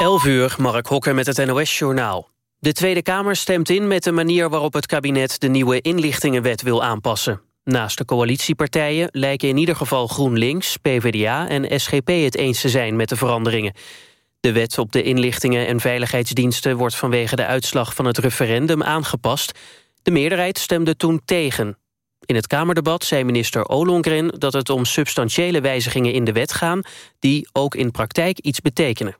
11 uur, Mark Hokker met het NOS-journaal. De Tweede Kamer stemt in met de manier waarop het kabinet... de nieuwe inlichtingenwet wil aanpassen. Naast de coalitiepartijen lijken in ieder geval GroenLinks, PvdA en SGP het eens te zijn met de veranderingen. De wet op de inlichtingen en veiligheidsdiensten wordt vanwege de uitslag van het referendum aangepast. De meerderheid stemde toen tegen. In het Kamerdebat zei minister Ollongren dat het om substantiële wijzigingen in de wet gaan... die ook in praktijk iets betekenen.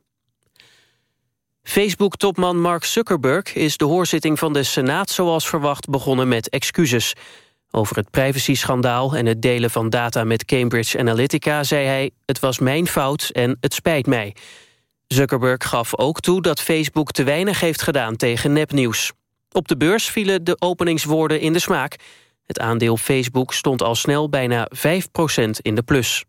Facebook-topman Mark Zuckerberg is de hoorzitting van de Senaat zoals verwacht begonnen met excuses. Over het privacy-schandaal en het delen van data met Cambridge Analytica zei hij... het was mijn fout en het spijt mij. Zuckerberg gaf ook toe dat Facebook te weinig heeft gedaan tegen nepnieuws. Op de beurs vielen de openingswoorden in de smaak. Het aandeel Facebook stond al snel bijna 5% in de plus.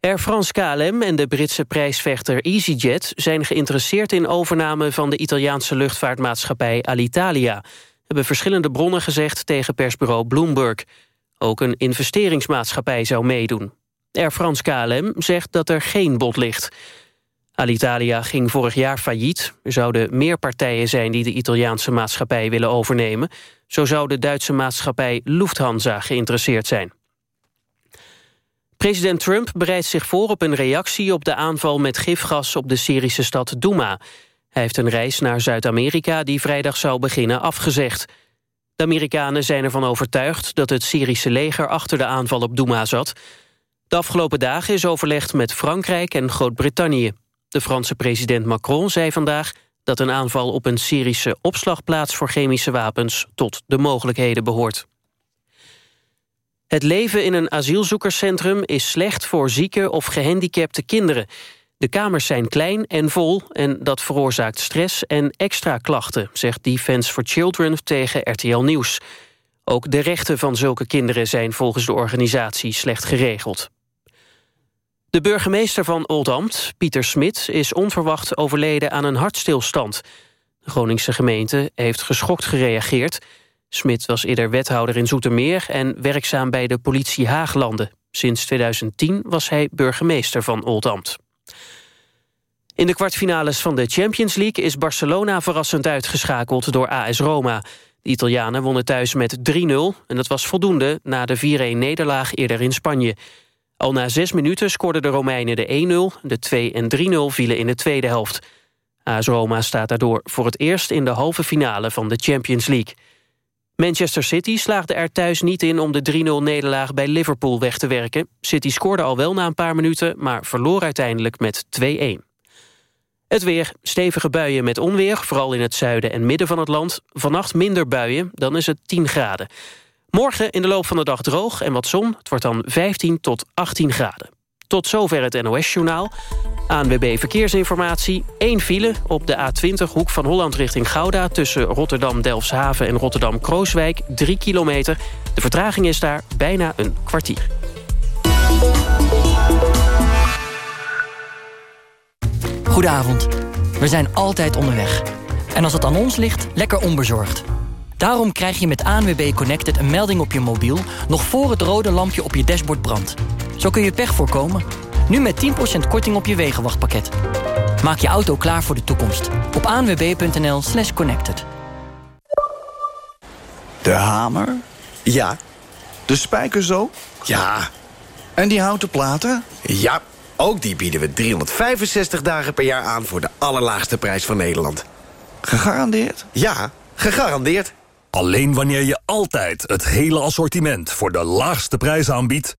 Air France KLM en de Britse prijsvechter EasyJet... zijn geïnteresseerd in overname van de Italiaanse luchtvaartmaatschappij Alitalia... hebben verschillende bronnen gezegd tegen persbureau Bloomberg. Ook een investeringsmaatschappij zou meedoen. Air France KLM zegt dat er geen bod ligt. Alitalia ging vorig jaar failliet. Er zouden meer partijen zijn die de Italiaanse maatschappij willen overnemen. Zo zou de Duitse maatschappij Lufthansa geïnteresseerd zijn. President Trump bereidt zich voor op een reactie op de aanval met gifgas op de Syrische stad Douma. Hij heeft een reis naar Zuid-Amerika die vrijdag zou beginnen afgezegd. De Amerikanen zijn ervan overtuigd dat het Syrische leger achter de aanval op Douma zat. De afgelopen dagen is overlegd met Frankrijk en Groot-Brittannië. De Franse president Macron zei vandaag dat een aanval op een Syrische opslagplaats voor chemische wapens tot de mogelijkheden behoort. Het leven in een asielzoekerscentrum is slecht voor zieke of gehandicapte kinderen. De kamers zijn klein en vol en dat veroorzaakt stress en extra klachten, zegt Defence for Children tegen RTL Nieuws. Ook de rechten van zulke kinderen zijn volgens de organisatie slecht geregeld. De burgemeester van Oldambt, Pieter Smit, is onverwacht overleden aan een hartstilstand. De Groningse gemeente heeft geschokt gereageerd. Smit was eerder wethouder in Zoetermeer en werkzaam bij de politie Haaglanden. Sinds 2010 was hij burgemeester van Oldambt. In de kwartfinales van de Champions League is Barcelona verrassend uitgeschakeld door AS Roma. De Italianen wonnen thuis met 3-0 en dat was voldoende na de 4-1-nederlaag eerder in Spanje. Al na zes minuten scoorden de Romeinen de 1-0. De 2 en 3-0 vielen in de tweede helft. AS Roma staat daardoor voor het eerst in de halve finale van de Champions League. Manchester City slaagde er thuis niet in om de 3-0-nederlaag bij Liverpool weg te werken. City scoorde al wel na een paar minuten, maar verloor uiteindelijk met 2-1. Het weer, stevige buien met onweer, vooral in het zuiden en midden van het land. Vannacht minder buien, dan is het 10 graden. Morgen in de loop van de dag droog en wat zon. Het wordt dan 15 tot 18 graden. Tot zover het NOS-journaal. ANWB Verkeersinformatie. 1 file op de A20 hoek van Holland richting Gouda... tussen Rotterdam-Delfshaven en Rotterdam-Krooswijk. 3 kilometer. De vertraging is daar bijna een kwartier. Goedenavond. We zijn altijd onderweg. En als het aan ons ligt, lekker onbezorgd. Daarom krijg je met ANWB Connected een melding op je mobiel... nog voor het rode lampje op je dashboard brandt. Zo kun je pech voorkomen. Nu met 10% korting op je wegenwachtpakket. Maak je auto klaar voor de toekomst. Op anwb.nl slash connected. De hamer? Ja. De spijkerzo? Ja. En die houten platen? Ja. Ook die bieden we 365 dagen per jaar aan... voor de allerlaagste prijs van Nederland. Gegarandeerd? Ja, gegarandeerd. Alleen wanneer je altijd het hele assortiment voor de laagste prijs aanbiedt...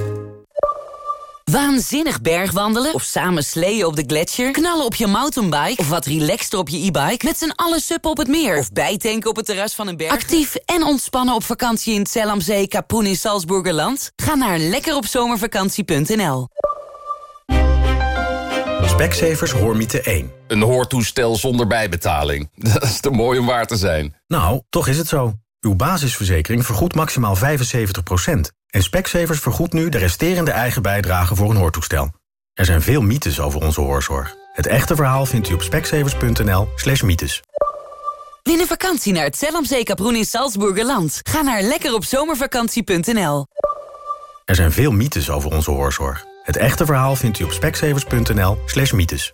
Waanzinnig bergwandelen of samen sleeën op de gletsjer... knallen op je mountainbike of wat relaxter op je e-bike... met z'n allen suppen op het meer of bijtanken op het terras van een berg. Actief en ontspannen op vakantie in het Zellamzee, Kapoen in Salzburgerland? Ga naar lekkeropzomervakantie.nl Specsavers Hoormiete 1. Een hoortoestel zonder bijbetaling. Dat is te mooi om waar te zijn. Nou, toch is het zo. Uw basisverzekering vergoedt maximaal 75%. En Specsavers vergoedt nu de resterende eigen bijdrage voor een hoortoestel. Er zijn veel mythes over onze hoorzorg. Het echte verhaal vindt u op specsavers.nl slash mythes. Win een vakantie naar het Zellamzee Kaproen in Salzburgerland. Ga naar lekkeropzomervakantie.nl Er zijn veel mythes over onze hoorzorg. Het echte verhaal vindt u op specsavers.nl slash mythes.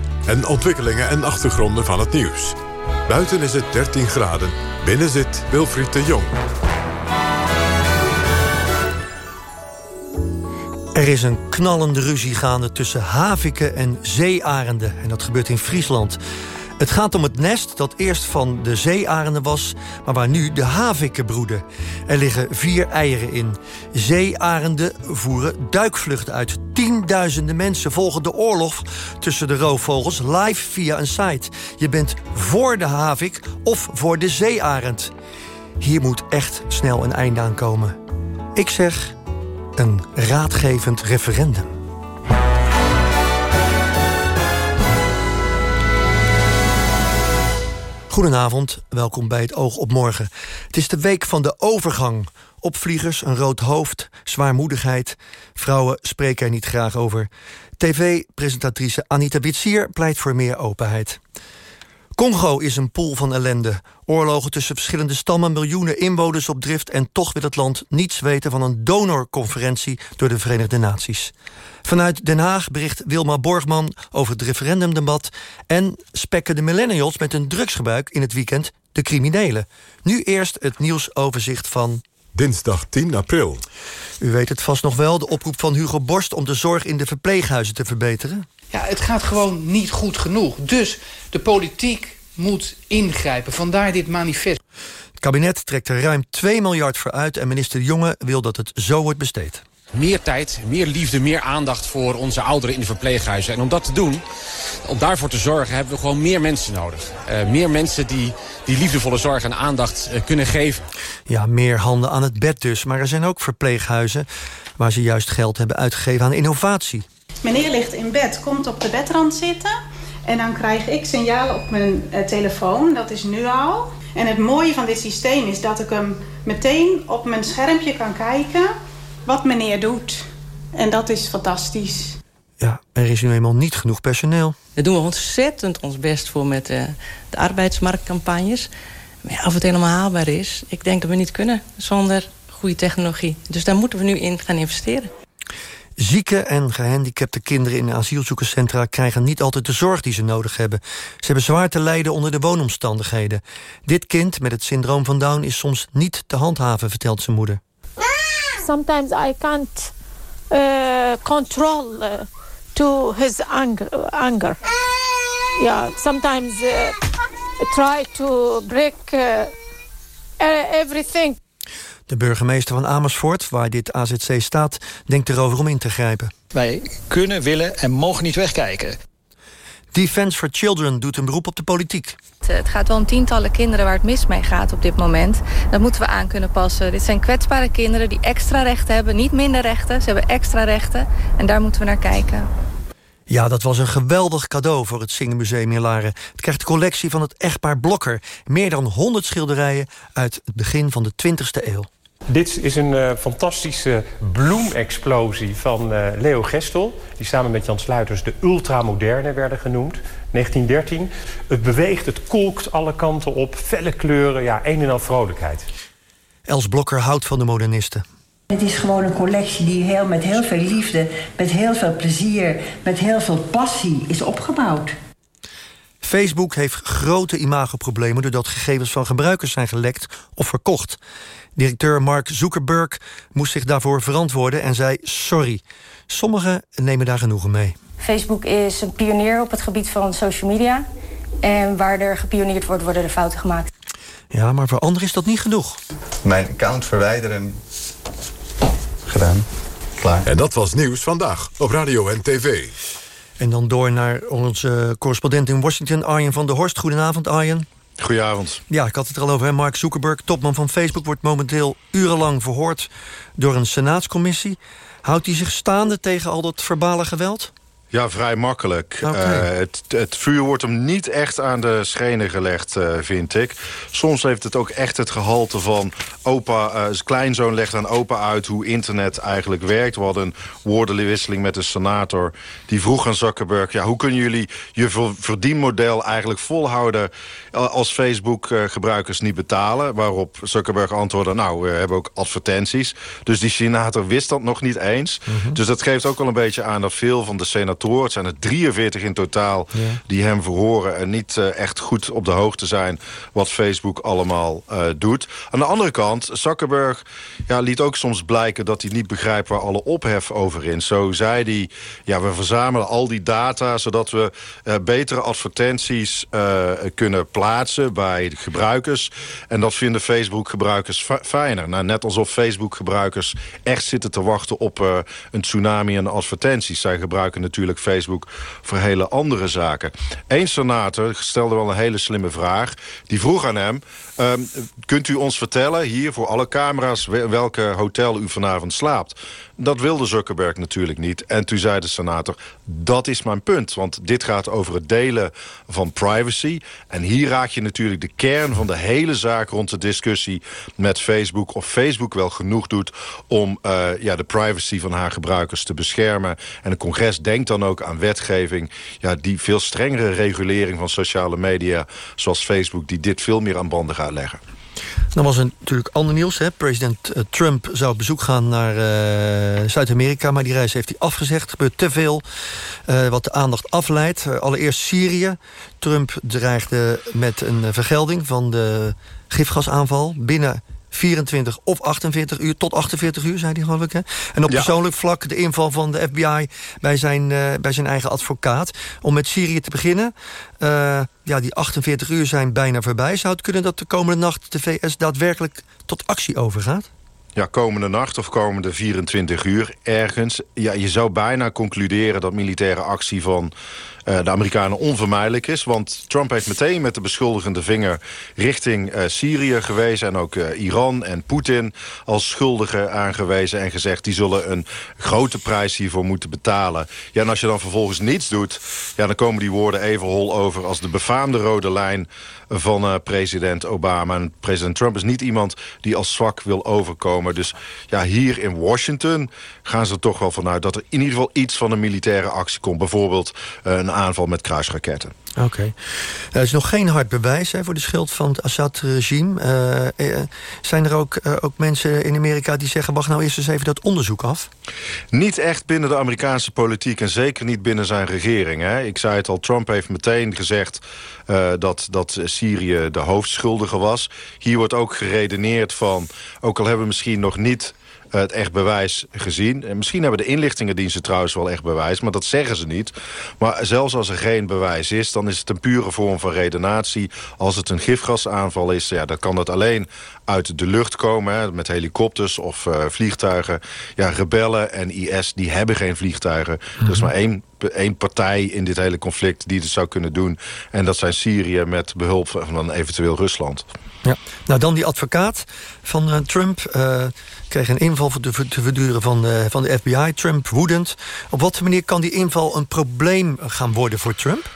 en ontwikkelingen en achtergronden van het nieuws. Buiten is het 13 graden. Binnen zit Wilfried de Jong. Er is een knallende ruzie gaande tussen haviken en zeearenden. En dat gebeurt in Friesland. Het gaat om het nest dat eerst van de zeearenden was... maar waar nu de haviken broeden. Er liggen vier eieren in. Zeearenden voeren duikvluchten uit. Tienduizenden mensen volgen de oorlog tussen de roofvogels... live via een site. Je bent voor de havik of voor de zeearend. Hier moet echt snel een einde aan komen. Ik zeg een raadgevend referendum. Goedenavond, welkom bij het Oog op Morgen. Het is de week van de overgang. Opvliegers, een rood hoofd, zwaarmoedigheid. Vrouwen spreken er niet graag over. TV-presentatrice Anita Witsier pleit voor meer openheid. Congo is een pool van ellende. Oorlogen tussen verschillende stammen, miljoenen inwoners op drift... en toch wil het land niets weten van een donorconferentie... door de Verenigde Naties. Vanuit Den Haag bericht Wilma Borgman over het referendumdebat... en spekken de millennials met een drugsgebruik in het weekend de criminelen. Nu eerst het nieuwsoverzicht van... Dinsdag 10 april. U weet het vast nog wel, de oproep van Hugo Borst... om de zorg in de verpleeghuizen te verbeteren. Ja, het gaat gewoon niet goed genoeg. Dus de politiek moet ingrijpen. Vandaar dit manifest. Het kabinet trekt er ruim 2 miljard voor uit... en minister Jonge wil dat het zo wordt besteed. Meer tijd, meer liefde, meer aandacht voor onze ouderen in de verpleeghuizen. En om dat te doen, om daarvoor te zorgen, hebben we gewoon meer mensen nodig. Uh, meer mensen die die liefdevolle zorg en aandacht uh, kunnen geven. Ja, meer handen aan het bed dus. Maar er zijn ook verpleeghuizen waar ze juist geld hebben uitgegeven aan innovatie. Meneer ligt in bed, komt op de bedrand zitten... en dan krijg ik signalen op mijn uh, telefoon, dat is nu al. En het mooie van dit systeem is dat ik hem meteen op mijn schermpje kan kijken... wat meneer doet. En dat is fantastisch. Ja, er is nu eenmaal niet genoeg personeel. Daar doen we ontzettend ons best voor met uh, de arbeidsmarktcampagnes. Maar ja, of het helemaal haalbaar is, ik denk dat we niet kunnen zonder goede technologie. Dus daar moeten we nu in gaan investeren. Zieke en gehandicapte kinderen in asielzoekerscentra... krijgen niet altijd de zorg die ze nodig hebben. Ze hebben zwaar te lijden onder de woonomstandigheden. Dit kind met het syndroom van Down is soms niet te handhaven, vertelt zijn moeder. Sometimes I can't uh, control uh, to his anger. anger. Yeah, sometimes uh, try to break uh, everything. De burgemeester van Amersfoort, waar dit AZC staat... denkt erover om in te grijpen. Wij kunnen, willen en mogen niet wegkijken. Defense for Children doet een beroep op de politiek. Het gaat wel om tientallen kinderen waar het mis mee gaat op dit moment. Dat moeten we aan kunnen passen. Dit zijn kwetsbare kinderen die extra rechten hebben. Niet minder rechten, ze hebben extra rechten. En daar moeten we naar kijken. Ja, dat was een geweldig cadeau voor het Singenmuseum in Laren. Het krijgt de collectie van het echtpaar Blokker. Meer dan 100 schilderijen uit het begin van de 20e eeuw. Dit is een uh, fantastische bloemexplosie van uh, Leo Gestel... die samen met Jan Sluiters de ultramoderne werden genoemd. 1913. Het beweegt, het kolkt alle kanten op, felle kleuren, ja, een en al vrolijkheid. Els Blokker houdt van de modernisten. Het is gewoon een collectie die heel, met heel veel liefde, met heel veel plezier, met heel veel passie is opgebouwd. Facebook heeft grote imagoproblemen doordat gegevens van gebruikers zijn gelekt of verkocht. Directeur Mark Zuckerberg moest zich daarvoor verantwoorden en zei sorry. Sommigen nemen daar genoegen mee. Facebook is een pionier op het gebied van social media. En waar er gepioneerd wordt, worden er fouten gemaakt. Ja, maar voor anderen is dat niet genoeg. Mijn account verwijderen. Gedaan. Klaar. En dat was nieuws vandaag op radio en tv. En dan door naar onze correspondent in Washington, Arjen van der Horst. Goedenavond, Arjen. Goedenavond. Ja, ik had het er al over. Mark Zuckerberg, topman van Facebook... wordt momenteel urenlang verhoord door een senaatscommissie. Houdt hij zich staande tegen al dat verbale geweld? Ja, vrij makkelijk. Uh, het, het, vuur wordt hem niet echt aan de schenen gelegd, uh, vind ik. Soms heeft het ook echt het gehalte van... opa, uh, kleinzoon legt aan opa uit hoe internet eigenlijk werkt. We hadden een woordenwisseling met een senator. Die vroeg aan Zuckerberg... Ja, hoe kunnen jullie je verdienmodel eigenlijk volhouden... als Facebook-gebruikers niet betalen? Waarop Zuckerberg antwoordde... nou, we hebben ook advertenties. Dus die senator wist dat nog niet eens. Mm -hmm. Dus dat geeft ook wel een beetje aan dat veel van de senatoren het zijn er 43 in totaal ja. die hem verhoren... en niet uh, echt goed op de hoogte zijn wat Facebook allemaal uh, doet. Aan de andere kant, Zuckerberg ja, liet ook soms blijken... dat hij niet begrijpt waar alle ophef over is. Zo zei hij, ja, we verzamelen al die data... zodat we uh, betere advertenties kunnen plaatsen bij gebruikers. En dat vinden Facebook-gebruikers fijner. Nou, net alsof Facebook-gebruikers echt zitten te wachten op een tsunami aan advertenties. Zij gebruiken natuurlijk Facebook voor hele andere zaken. Eén senator stelde wel een hele slimme vraag. Die vroeg aan hem... Um, kunt u ons vertellen, hier voor alle camera's... welke hotel u vanavond slaapt? Dat wilde Zuckerberg natuurlijk niet. En toen zei de senator, dat is mijn punt. Want dit gaat over het delen van privacy. En hier raak je natuurlijk de kern van de hele zaak... rond de discussie met Facebook. Of Facebook wel genoeg doet om uh, ja, de privacy van haar gebruikers te beschermen. En het congres denkt dan ook aan wetgeving... Ja, die veel strengere regulering van sociale media... zoals Facebook, die dit veel meer aan banden gaat leggen. Dan was er natuurlijk ander nieuws. Hè? President Trump zou op bezoek gaan naar uh, Zuid-Amerika... maar die reis heeft hij afgezegd. Er gebeurt te veel uh, wat de aandacht afleidt. Allereerst Syrië. Trump dreigde met een vergelding van de gifgasaanval... binnen 24 of 48 uur, tot 48 uur, zei hij geloof ik. Hè? En op ja. persoonlijk vlak de inval van de FBI bij zijn, uh, bij zijn eigen advocaat. Om met Syrië te beginnen. Uh, ja, die 48 uur zijn bijna voorbij. Zou het kunnen dat de komende nacht de VS daadwerkelijk tot actie overgaat? Ja, komende nacht of komende 24 uur ergens. Ja, je zou bijna concluderen dat militaire actie van de Amerikanen onvermijdelijk is. Want Trump heeft meteen met de beschuldigende vinger richting uh, Syrië gewezen... en ook uh, Iran en Poetin als schuldigen aangewezen en gezegd... die zullen een grote prijs hiervoor moeten betalen. Ja, en als je dan vervolgens niets doet... Ja, dan komen die woorden even hol over als de befaamde rode lijn van president Obama. En president Trump is niet iemand die als zwak wil overkomen. Dus ja, hier in Washington gaan ze er toch wel vanuit... dat er in ieder geval iets van een militaire actie komt. Bijvoorbeeld een aanval met kruisraketten. Oké. Okay. Er is nog geen hard bewijs hè, voor de schuld van het Assad-regime. Uh, zijn er ook, ook mensen in Amerika die zeggen... wacht nou eerst eens even dat onderzoek af? Niet echt binnen de Amerikaanse politiek... en zeker niet binnen zijn regering. Hè. Ik zei het al, Trump heeft meteen gezegd... Uh, dat, dat Syrië de hoofdschuldige was. Hier wordt ook geredeneerd van... ook al hebben we misschien nog niet het echt bewijs gezien. En misschien hebben de inlichtingendiensten trouwens wel echt bewijs... maar dat zeggen ze niet. Maar zelfs als er geen bewijs is... dan is het een pure vorm van redenatie. Als het een gifgasaanval is, ja, dan kan dat alleen uit de lucht komen... Hè, met helikopters of uh, vliegtuigen. Ja, rebellen en IS, die hebben geen vliegtuigen. Mm -hmm. Er is maar één één partij in dit hele conflict die het zou kunnen doen. En dat zijn Syrië met behulp van eventueel Rusland. Ja. Nou, dan die advocaat van uh, Trump uh, kreeg een inval te, verduren van, uh, van de FBI. Trump woedend. Op wat manier kan die inval een probleem gaan worden voor Trump?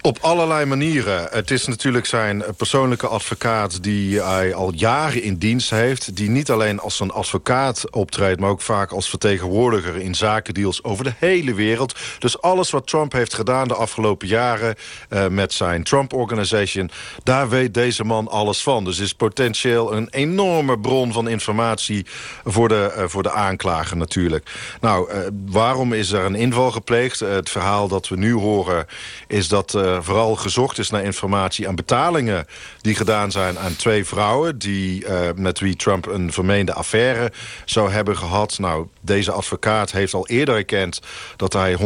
Op allerlei manieren. Het is natuurlijk zijn persoonlijke advocaat... die hij al jaren in dienst heeft. Die niet alleen als een advocaat optreedt... maar ook vaak als vertegenwoordiger in zakendeals over de hele wereld. Dus alles wat Trump heeft gedaan de afgelopen jaren... Uh, met zijn Trump Organization... daar weet deze man alles van. Dus is potentieel een enorme bron van informatie... voor de, uh, voor de aanklager natuurlijk. Nou, uh, waarom is er een inval gepleegd? het verhaal dat we nu horen is dat uh, vooral gezocht is naar informatie aan betalingen... die gedaan zijn aan twee vrouwen... Die, uh, met wie Trump een vermeende affaire zou hebben gehad. Nou, deze advocaat heeft al eerder erkend... dat hij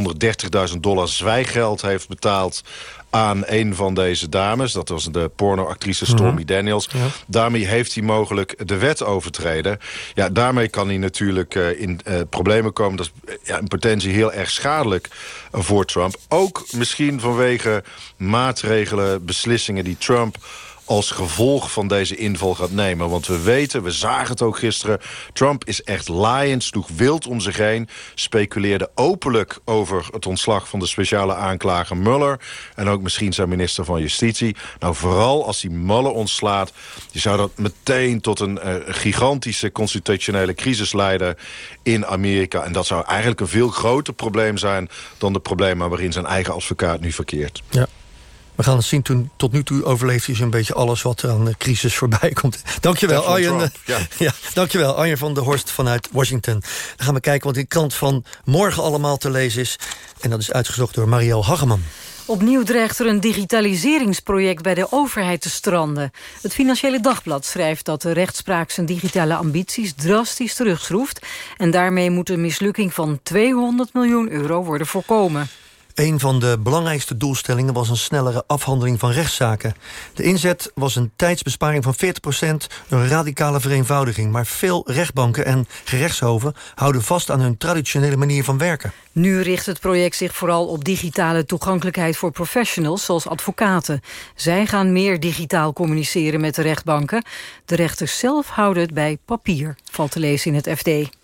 130.000 dollar zwijggeld heeft betaald aan een van deze dames. Dat was de pornoactrice Stormy mm -hmm. Daniels. Ja. Daarmee heeft hij mogelijk de wet overtreden. Ja, daarmee kan hij natuurlijk uh, in uh, problemen komen. Dat is ja, in potentie heel erg schadelijk voor Trump. Ook misschien vanwege maatregelen, beslissingen die Trump als gevolg van deze inval gaat nemen. Want we weten, we zagen het ook gisteren... Trump is echt laaiend, sloeg wild om zich heen... speculeerde openlijk over het ontslag van de speciale aanklager Mueller... en ook misschien zijn minister van Justitie. Nou, vooral als hij Mueller ontslaat... die zou dat meteen tot een uh, gigantische constitutionele crisis leiden in Amerika. En dat zou eigenlijk een veel groter probleem zijn... dan de problemen waarin zijn eigen advocaat nu verkeert. Ja. We gaan het zien. Toen, tot nu toe overleeft hij zo'n beetje alles wat er aan de crisis voorbij komt. Dankjewel, Arjen. Ja. ja, dankjewel, Arjen van der Horst vanuit Washington. Dan gaan we kijken wat in de krant van morgen allemaal te lezen is. En dat is uitgezocht door Marielle Hageman. Opnieuw dreigt er een digitaliseringsproject bij de overheid te stranden. Het Financiële Dagblad schrijft dat de rechtspraak zijn digitale ambities drastisch terugschroeft. En daarmee moet een mislukking van 200 miljoen euro worden voorkomen. Een van de belangrijkste doelstellingen was een snellere afhandeling van rechtszaken. De inzet was een tijdsbesparing van 40% door een radicale vereenvoudiging. Maar veel rechtbanken en gerechtshoven houden vast aan hun traditionele manier van werken. Nu richt het project zich vooral op digitale toegankelijkheid voor professionals zoals advocaten. Zij gaan meer digitaal communiceren met de rechtbanken. De rechters zelf houden het bij papier, valt te lezen in het FD.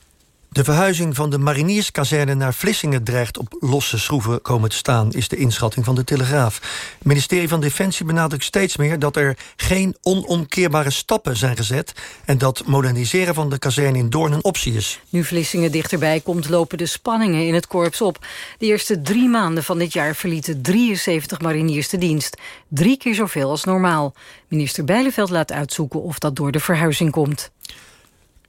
De verhuizing van de marinierskazerne naar Vlissingen dreigt op losse schroeven komen te staan, is de inschatting van de Telegraaf. Het ministerie van Defensie benadrukt steeds meer dat er geen onomkeerbare stappen zijn gezet en dat moderniseren van de kazerne in Doorn een optie is. Nu Vlissingen dichterbij komt, lopen de spanningen in het korps op. De eerste drie maanden van dit jaar verlieten 73 mariniers de dienst. Drie keer zoveel als normaal. Minister Bijleveld laat uitzoeken of dat door de verhuizing komt.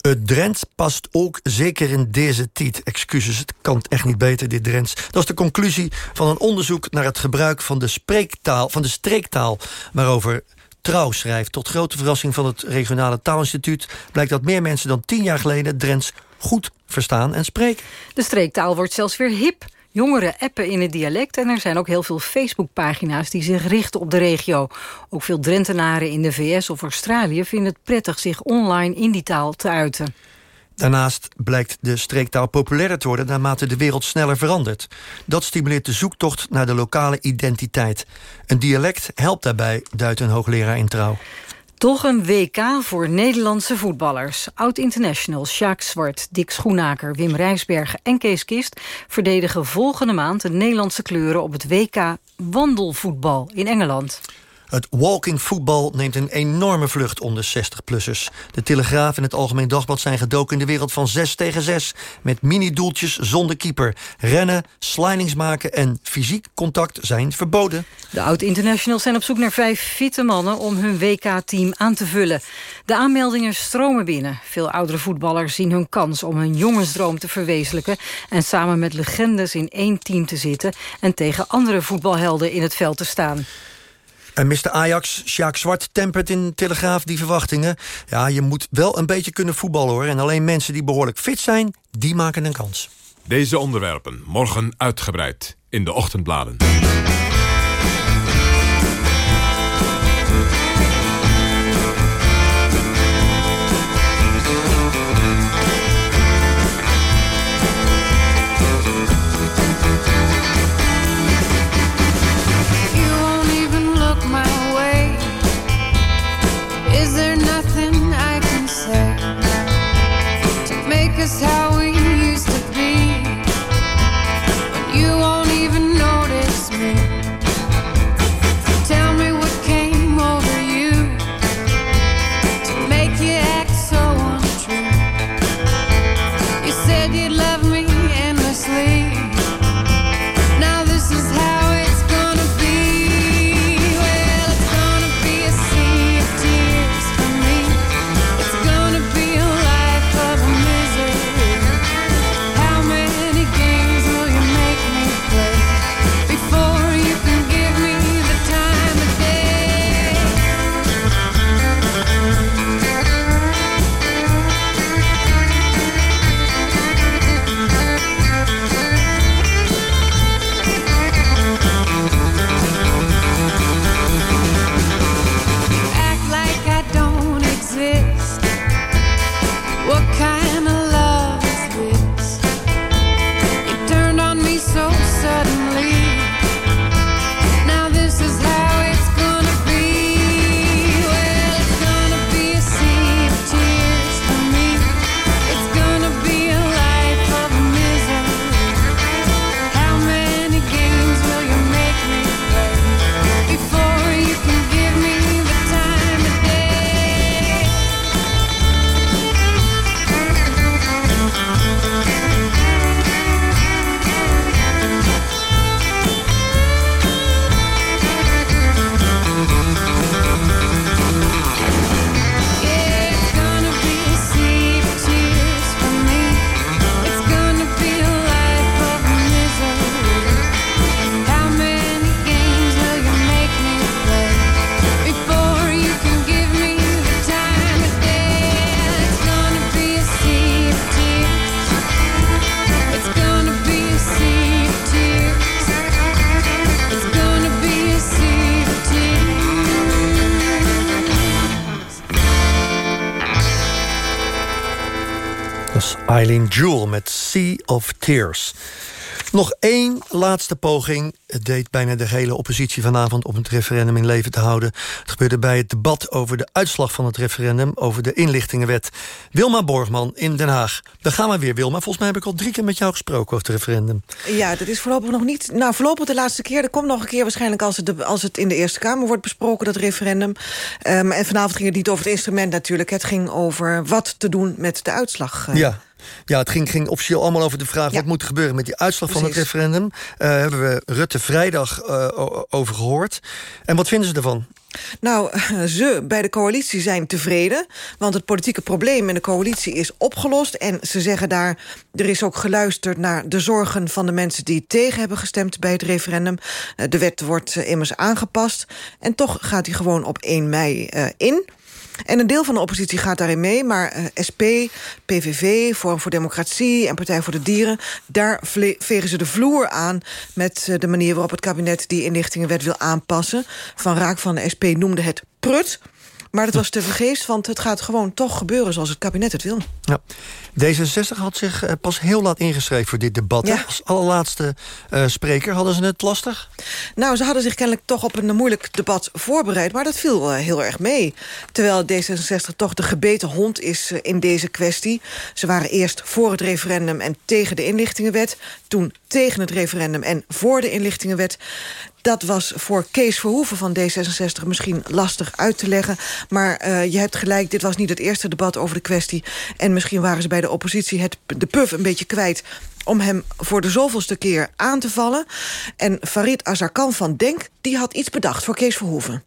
Het Drents past ook zeker in deze tijd. Excuses, het kan echt niet beter, dit Drents. Dat is de conclusie van een onderzoek naar het gebruik van de spreektaal, van de streektaal, waarover Trouw schrijft. Tot grote verrassing van het regionale taalinstituut blijkt dat meer mensen dan tien jaar geleden Drents goed verstaan en spreken. De streektaal wordt zelfs weer hip. Jongeren appen in het dialect en er zijn ook heel veel Facebookpagina's die zich richten op de regio. Ook veel Drentenaren in de VS of Australië vinden het prettig zich online in die taal te uiten. Daarnaast blijkt de streektaal populairder te worden naarmate de wereld sneller verandert. Dat stimuleert de zoektocht naar de lokale identiteit. Een dialect helpt daarbij, duidt een hoogleraar in trouw. Toch een WK voor Nederlandse voetballers. Oud-internationals Sjaak Zwart, Dick Schoenaker, Wim Rijsbergen en Kees Kist... verdedigen volgende maand de Nederlandse kleuren op het WK wandelvoetbal in Engeland. Het walking voetbal neemt een enorme vlucht onder 60-plussers. De Telegraaf en het Algemeen Dagblad zijn gedoken in de wereld van 6 tegen 6... met mini-doeltjes zonder keeper. Rennen, slidings maken en fysiek contact zijn verboden. De oud-internationals zijn op zoek naar vijf fitte mannen... om hun WK-team aan te vullen. De aanmeldingen stromen binnen. Veel oudere voetballers zien hun kans om hun jongensdroom te verwezenlijken... en samen met legendes in één team te zitten... en tegen andere voetbalhelden in het veld te staan. En Mr. Ajax, Sjaak Zwart, tempert in Telegraaf die verwachtingen. Ja, je moet wel een beetje kunnen voetballen hoor. En alleen mensen die behoorlijk fit zijn, die maken een kans. Deze onderwerpen morgen uitgebreid in de ochtendbladen. Eileen Jewell met Sea of Tears. Nog één laatste poging. Het deed bijna de hele oppositie vanavond om het referendum in leven te houden. Het gebeurde bij het debat over de uitslag van het referendum... over de inlichtingenwet. Wilma Borgman in Den Haag. Daar gaan we weer, Wilma. Volgens mij heb ik al drie keer met jou gesproken over het referendum. Ja, dat is voorlopig nog niet... Nou, voorlopig de laatste keer. Er komt nog een keer waarschijnlijk als het, als het in de Eerste Kamer wordt besproken, dat referendum. Um, en vanavond ging het niet over het instrument natuurlijk. Het ging over wat te doen met de uitslag. Uh. Ja, ja, het ging, ging officieel allemaal over de vraag... wat moet er gebeuren met die uitslag van het referendum. Uh, hebben we Rutte vrijdag uh, over gehoord. En wat vinden ze ervan? Nou, ze bij de coalitie zijn tevreden. Want het politieke probleem in de coalitie is opgelost. En ze zeggen daar, er is ook geluisterd naar de zorgen van de mensen... die tegen hebben gestemd bij het referendum. De wet wordt immers aangepast. En toch gaat hij gewoon op 1 mei in... En een deel van de oppositie gaat daarin mee, maar uh, SP, PVV, Forum voor Democratie en Partij voor de Dieren... daar vegen ze de vloer aan met uh, de manier waarop het kabinet die inlichtingenwet wil aanpassen. Van Raak van de SP noemde het prut... Maar dat was te vergeefs, want het gaat gewoon toch gebeuren zoals het kabinet het wil. Ja. D66 had zich uh, pas heel laat ingeschreven voor dit debat. Ja. Als allerlaatste uh, spreker, hadden ze het lastig? Nou, ze hadden zich kennelijk toch op een moeilijk debat voorbereid... maar dat viel uh, heel erg mee. Terwijl D66 toch de gebeten hond is in deze kwestie. Ze waren eerst voor het referendum en tegen de inlichtingenwet... toen tegen het referendum en voor de inlichtingenwet. Dat was voor Kees Verhoeven van D66 misschien lastig uit te leggen. Maar uh, je hebt gelijk, dit was niet het eerste debat over de kwestie. En misschien waren ze bij de oppositie het, de puff een beetje kwijt om hem voor de zoveelste keer aan te vallen. En Farid Azarkan van Denk die had iets bedacht voor Kees Verhoeven.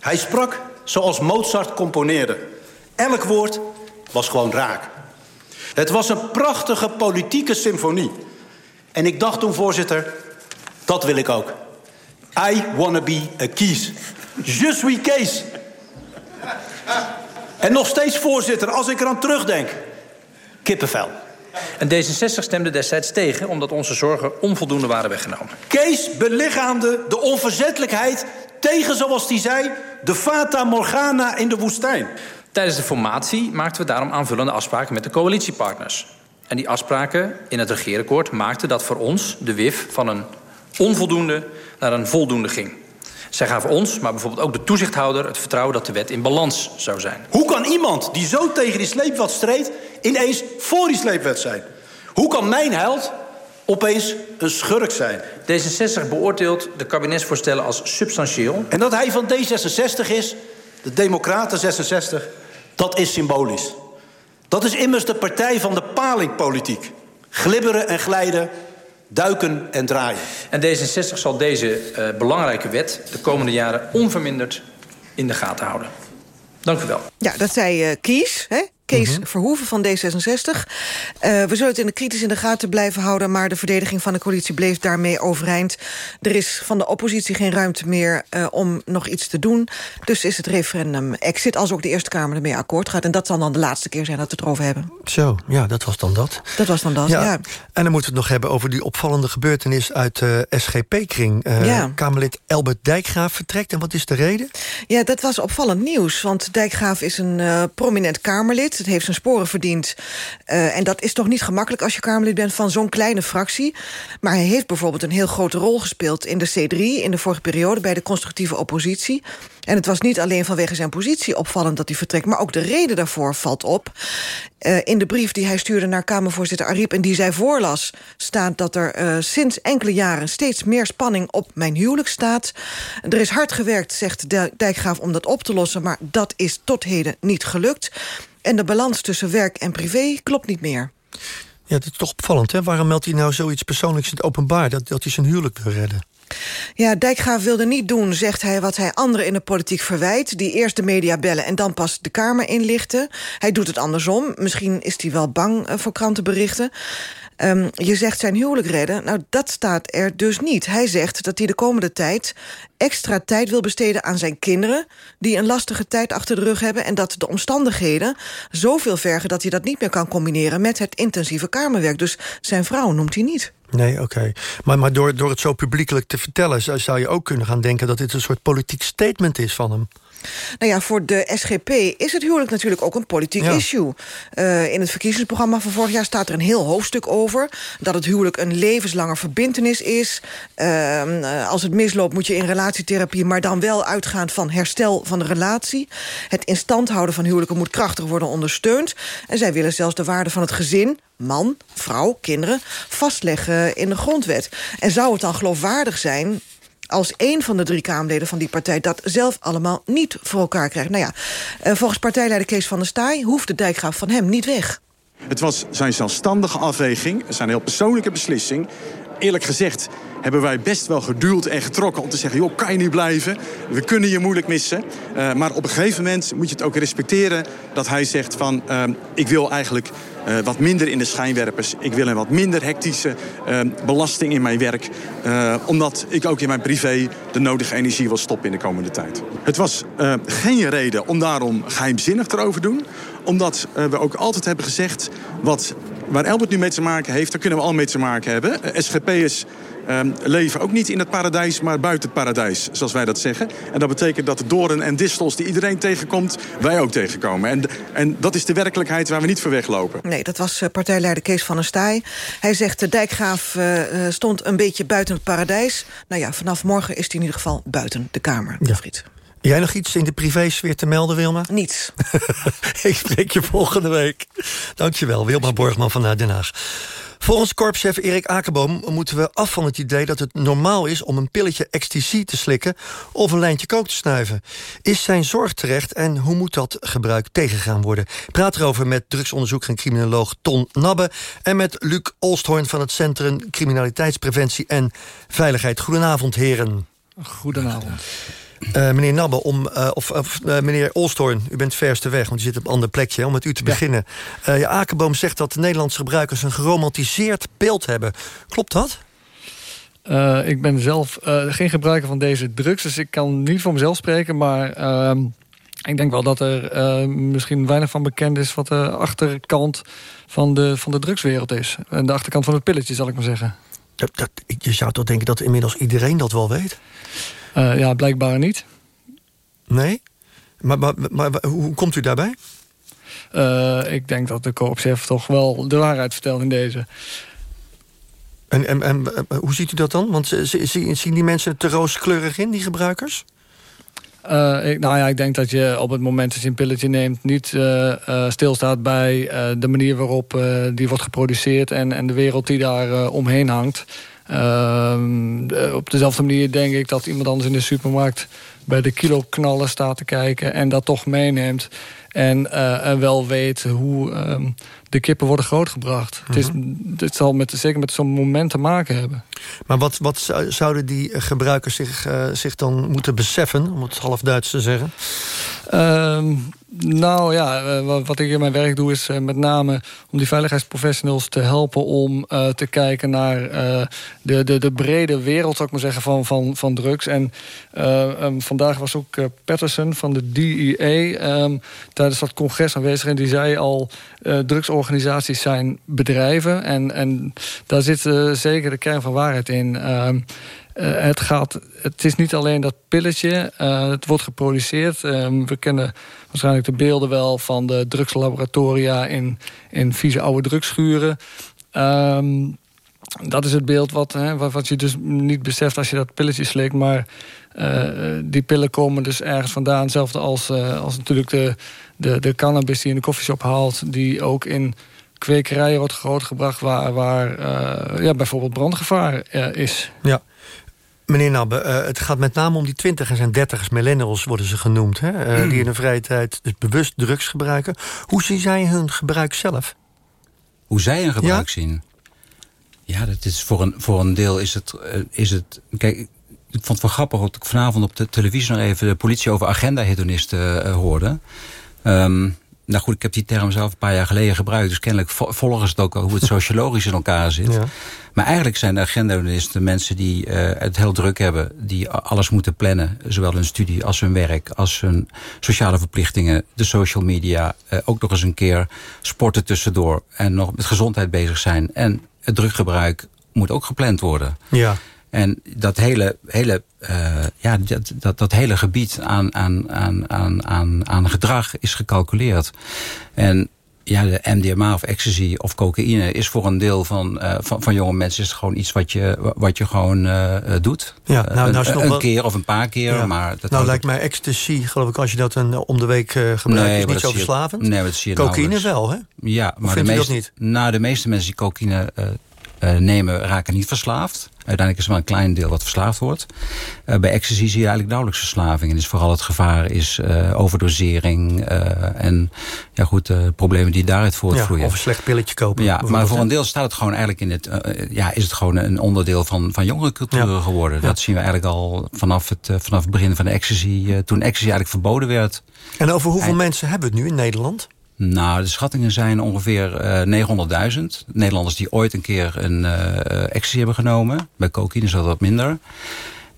Hij sprak zoals Mozart componeerde. Elk woord was gewoon raak. Het was een prachtige politieke symfonie. En ik dacht toen, voorzitter, dat wil ik ook. I wanna be a Kees. Je suis Kees. En nog steeds, voorzitter, als ik eraan terugdenk. Kippenvel. En D66 stemde destijds tegen omdat onze zorgen onvoldoende waren weggenomen. Kees belichaamde de onverzettelijkheid tegen, zoals hij zei, de Fata Morgana in de woestijn. Tijdens de formatie maakten we daarom aanvullende afspraken met de coalitiepartners. En die afspraken in het regeerakkoord maakten dat voor ons de WIF van een onvoldoende naar een voldoende ging. Zij gaven ons, maar bijvoorbeeld ook de toezichthouder... het vertrouwen dat de wet in balans zou zijn. Hoe kan iemand die zo tegen die sleepwet streed... ineens voor die sleepwet zijn? Hoe kan mijn held opeens een schurk zijn? D66 beoordeelt de kabinetsvoorstellen als substantieel. En dat hij van D66 is, de Democraten 66, dat is symbolisch. Dat is immers de partij van de palingpolitiek. Glibberen en glijden, duiken en draaien. En D66 zal deze uh, belangrijke wet de komende jaren onverminderd in de gaten houden. Dank u wel. Ja, dat zei uh, Kies, hè? Kees -hmm. Verhoeven van D66. Uh, we zullen het in de kritisch in de gaten blijven houden... maar de verdediging van de coalitie bleef daarmee overeind. Er is van de oppositie geen ruimte meer uh, om nog iets te doen. Dus is het referendum exit als ook de Eerste Kamer ermee akkoord gaat. En dat zal dan de laatste keer zijn dat we het erover hebben. Zo, ja, dat was dan dat. Dat was dan dat, ja. ja. En dan moeten we het nog hebben over die opvallende gebeurtenis... uit de uh, SGP-kring. Ja. Kamerlid Elbert Dijkgraaf vertrekt. En wat is de reden? Ja, dat was opvallend nieuws. Want Dijkgraaf is een prominent Kamerlid het heeft zijn sporen verdiend. Uh, en dat is toch niet gemakkelijk als je Kamerlid bent van zo'n kleine fractie. Maar hij heeft bijvoorbeeld een heel grote rol gespeeld in de C3... in de vorige periode bij de constructieve oppositie. En het was niet alleen vanwege zijn positie opvallend dat hij vertrekt... maar ook de reden daarvoor valt op. Uh, in de brief die hij stuurde naar Kamervoorzitter Ariep... en die zij voorlas, staat dat er uh, sinds enkele jaren... steeds meer spanning op mijn huwelijk staat. Er is hard gewerkt, zegt Dijkgraaf, om dat op te lossen... maar dat is tot heden niet gelukt. En de balans tussen werk en privé klopt niet meer. Ja, dat is toch opvallend, hè? Waarom meldt hij nou zoiets persoonlijks in het openbaar... dat, dat hij zijn huwelijk wil redden? Ja, Dijkgraaf wilde niet doen, zegt hij, wat hij anderen in de politiek verwijt... die eerst de media bellen en dan pas de Kamer inlichten. Hij doet het andersom. Misschien is hij wel bang voor krantenberichten. Um, je zegt zijn huwelijk redden. Nou, dat staat er dus niet. Hij zegt dat hij de komende tijd extra tijd wil besteden aan zijn kinderen... die een lastige tijd achter de rug hebben... en dat de omstandigheden zoveel vergen dat hij dat niet meer kan combineren... met het intensieve kamerwerk. Dus zijn vrouw noemt hij niet. Nee, oké. Maar, maar door, door het zo publiekelijk te vertellen... zou je ook kunnen gaan denken dat dit een soort politiek statement is van hem. Nou ja, voor de SGP is het huwelijk natuurlijk ook een politiek issue. Uh, in het verkiezingsprogramma van vorig jaar staat er een heel hoofdstuk over... dat het huwelijk een levenslange verbintenis is. Uh, als het misloopt moet je in relatietherapie... maar dan wel uitgaand van herstel van de relatie. Het instand houden van huwelijken moet krachtig worden ondersteund. En zij willen zelfs de waarde van het gezin man, vrouw, kinderen vastleggen in de grondwet. En zou het dan geloofwaardig zijn als één van de drie Kamerleden van die partij... dat zelf allemaal niet voor elkaar krijgt. Nou ja, uh, volgens partijleider Kees van der Staaij... hoeft de dijkgraaf van hem niet weg. Het was zijn zelfstandige afweging, zijn heel persoonlijke beslissing. Eerlijk gezegd hebben wij best wel geduwd en getrokken om te zeggen... joh, kan je niet blijven? We kunnen je moeilijk missen. Uh, maar op een gegeven moment moet je het ook respecteren... dat hij zegt van, uh, ik wil eigenlijk uh, wat minder in de schijnwerpers. Ik wil een wat minder hectische belasting in mijn werk. omdat ik ook in mijn privé de nodige energie wil stoppen in de komende tijd. Het was geen reden om daarom geheimzinnig erover te doen. Omdat we ook altijd hebben gezegd... Wat, waar Elbert nu mee te maken heeft, daar kunnen we al mee te maken hebben. SGP is um, leven ook niet in het paradijs, maar buiten het paradijs, zoals wij dat zeggen. En dat betekent dat de doren en distels die iedereen tegenkomt, wij ook tegenkomen. En, en dat is de werkelijkheid waar we niet voor weglopen. Nee, dat was eh, partijleider Kees van der Staaij. Hij zegt de dijkgraaf uh, stond een beetje buiten het paradijs. Nou ja, vanaf morgen is hij in ieder geval buiten de Kamer, ja. Friet. Jij nog iets in de privésfeer te melden, Wilma? Niets. Ik spreek je volgende week. Dankjewel, Wilma Borgman vanuit Den Haag. Volgens korpschef Erik Akerboom moeten we af van het idee dat het normaal is om een pilletje ecstasy te slikken of een lijntje kook te snuiven. Is zijn zorg terecht en hoe moet dat gebruik tegengaan worden? Ik praat erover met drugsonderzoek en criminoloog Ton Nabbe en met Luc Olsthoorn van het Centrum Criminaliteitspreventie en Veiligheid. Goedenavond, heren. Goedenavond. Uh, meneer Nabbe, om, uh, of, of uh, meneer Olstorn, u bent verste weg, want u zit op een ander plekje. Om met u te ja. beginnen. ja, Akenboom zegt dat de Nederlandse gebruikers een geromantiseerd beeld hebben. Klopt dat? ik ben zelf geen gebruiker van deze drugs, dus ik kan niet voor mezelf spreken. Maar ehm, ik denk wel dat er misschien weinig van bekend is... wat de achterkant van de, van de drugswereld is. En de achterkant van het pilletje, zal ik maar zeggen. Dat, dat, je zou toch denken dat inmiddels iedereen dat wel weet? Uh, ja, blijkbaar niet. Nee? Maar, maar, maar, hoe komt u daarbij? Uh, ik denk dat de korpschef toch wel de waarheid vertelt in deze. En, en, en hoe ziet u dat dan? Want zien die mensen te rooskleurig in, die gebruikers? Uh, ik, nou ja, ik denk dat je op het moment dat je een pilletje neemt... niet uh, uh, stilstaat bij de manier waarop die wordt geproduceerd... En, en de wereld die daar omheen hangt. Uh, op dezelfde manier denk ik dat iemand anders in de supermarkt... bij de kilo knallen staat te kijken en dat toch meeneemt. En, uh, en wel weet hoe uh, de kippen worden grootgebracht. Mm -hmm. het, is, mhm. het zal met, zeker met zo'n moment te maken hebben. Maar wat, wat zouden die gebruikers zich, uh, zich dan moeten beseffen... om het half Duits te zeggen? Ehm, nou ja, eh, wat ik in mijn werk doe is eh, met name om die veiligheidsprofessionals te helpen om uh, te kijken naar de, de, de brede wereld, zou ik maar zeggen, van, van, van drugs. En um, vandaag was ook Patterson van de DEA um, tijdens dat congres aanwezig en die zei al, drugsorganisaties zijn bedrijven en, en daar zit zeker de kern van waarheid in. Uh, het, gaat, het is niet alleen dat pilletje, uh, het wordt geproduceerd. Um, we kennen waarschijnlijk de beelden wel van de drugslaboratoria in, in vieze oude drugsschuren. Um, dat is het beeld wat, hè, wat je dus niet beseft als je dat pilletje slikt. Maar uh, die pillen komen dus ergens vandaan. Hetzelfde als, als natuurlijk de, de, de cannabis die je in de koffieshop haalt... die ook in kwekerijen wordt grootgebracht... waar, waar ja, bijvoorbeeld brandgevaar is. Ja. Meneer Nabbe, uh, het gaat met name om die twintigers en dertigers, millennials worden ze genoemd... Hè, uh, die in hun vrije tijd dus bewust drugs gebruiken. Hoe zien zij hun gebruik zelf? Hoe zij hun gebruik ja? zien? Ja, dat is voor, een, voor een deel is het, uh, is het... Kijk, ik vond het wel grappig dat ik vanavond op de televisie nog even... de politie over agenda-hedonisten hoorde... Um, nou goed, ik heb die term zelf een paar jaar geleden gebruikt. Dus kennelijk volgen ze het ook hoe het sociologisch in elkaar zit. Ja. Maar eigenlijk zijn de mensen die uh, het heel druk hebben. Die alles moeten plannen. Zowel hun studie als hun werk. Als hun sociale verplichtingen. De social media. Uh, ook nog eens een keer sporten tussendoor. En nog met gezondheid bezig zijn. En het druggebruik moet ook gepland worden. Ja. En dat hele, hele, uh, ja, dat, dat, dat, hele gebied aan, aan, aan, aan, aan gedrag is gecalculeerd. En ja, de MDMA of ecstasy of cocaïne is voor een deel van, uh, van, van, jonge mensen is gewoon iets wat je, wat je gewoon uh, doet. Ja, nou, nou een, een keer of een paar keer. Ja. Maar dat nou, lijkt mij ecstasy, geloof ik, als je dat een, om de week gebruikt, nee, is niet zo verslavend. Nee, dat zie je Cocaïne wel, hè? Ja, maar de meeste, niet? Nou, de meeste mensen die cocaïne nemen, raken niet verslaafd. Uiteindelijk is er maar een klein deel wat verslaafd wordt. Uh, bij ecstasy zie je eigenlijk nauwelijks verslaving. En is vooral het gevaar is uh, overdosering uh, en ja, goed, problemen die daaruit voortvloeien. Ja, of een slecht pilletje kopen. Ja, maar voor een deel staat het gewoon eigenlijk in het, ja, is het gewoon een onderdeel van, van jongerencultuur ja. geworden. Dat zien we eigenlijk al vanaf het, vanaf het begin van de ecstasy, toen ecstasy eigenlijk verboden werd. En over hoeveel mensen hebben we het nu in Nederland? Nou, de schattingen zijn ongeveer uh, 900.000. Nederlanders die ooit een keer een uh, ecstasy hebben genomen. Bij cocaïne is dat wat minder.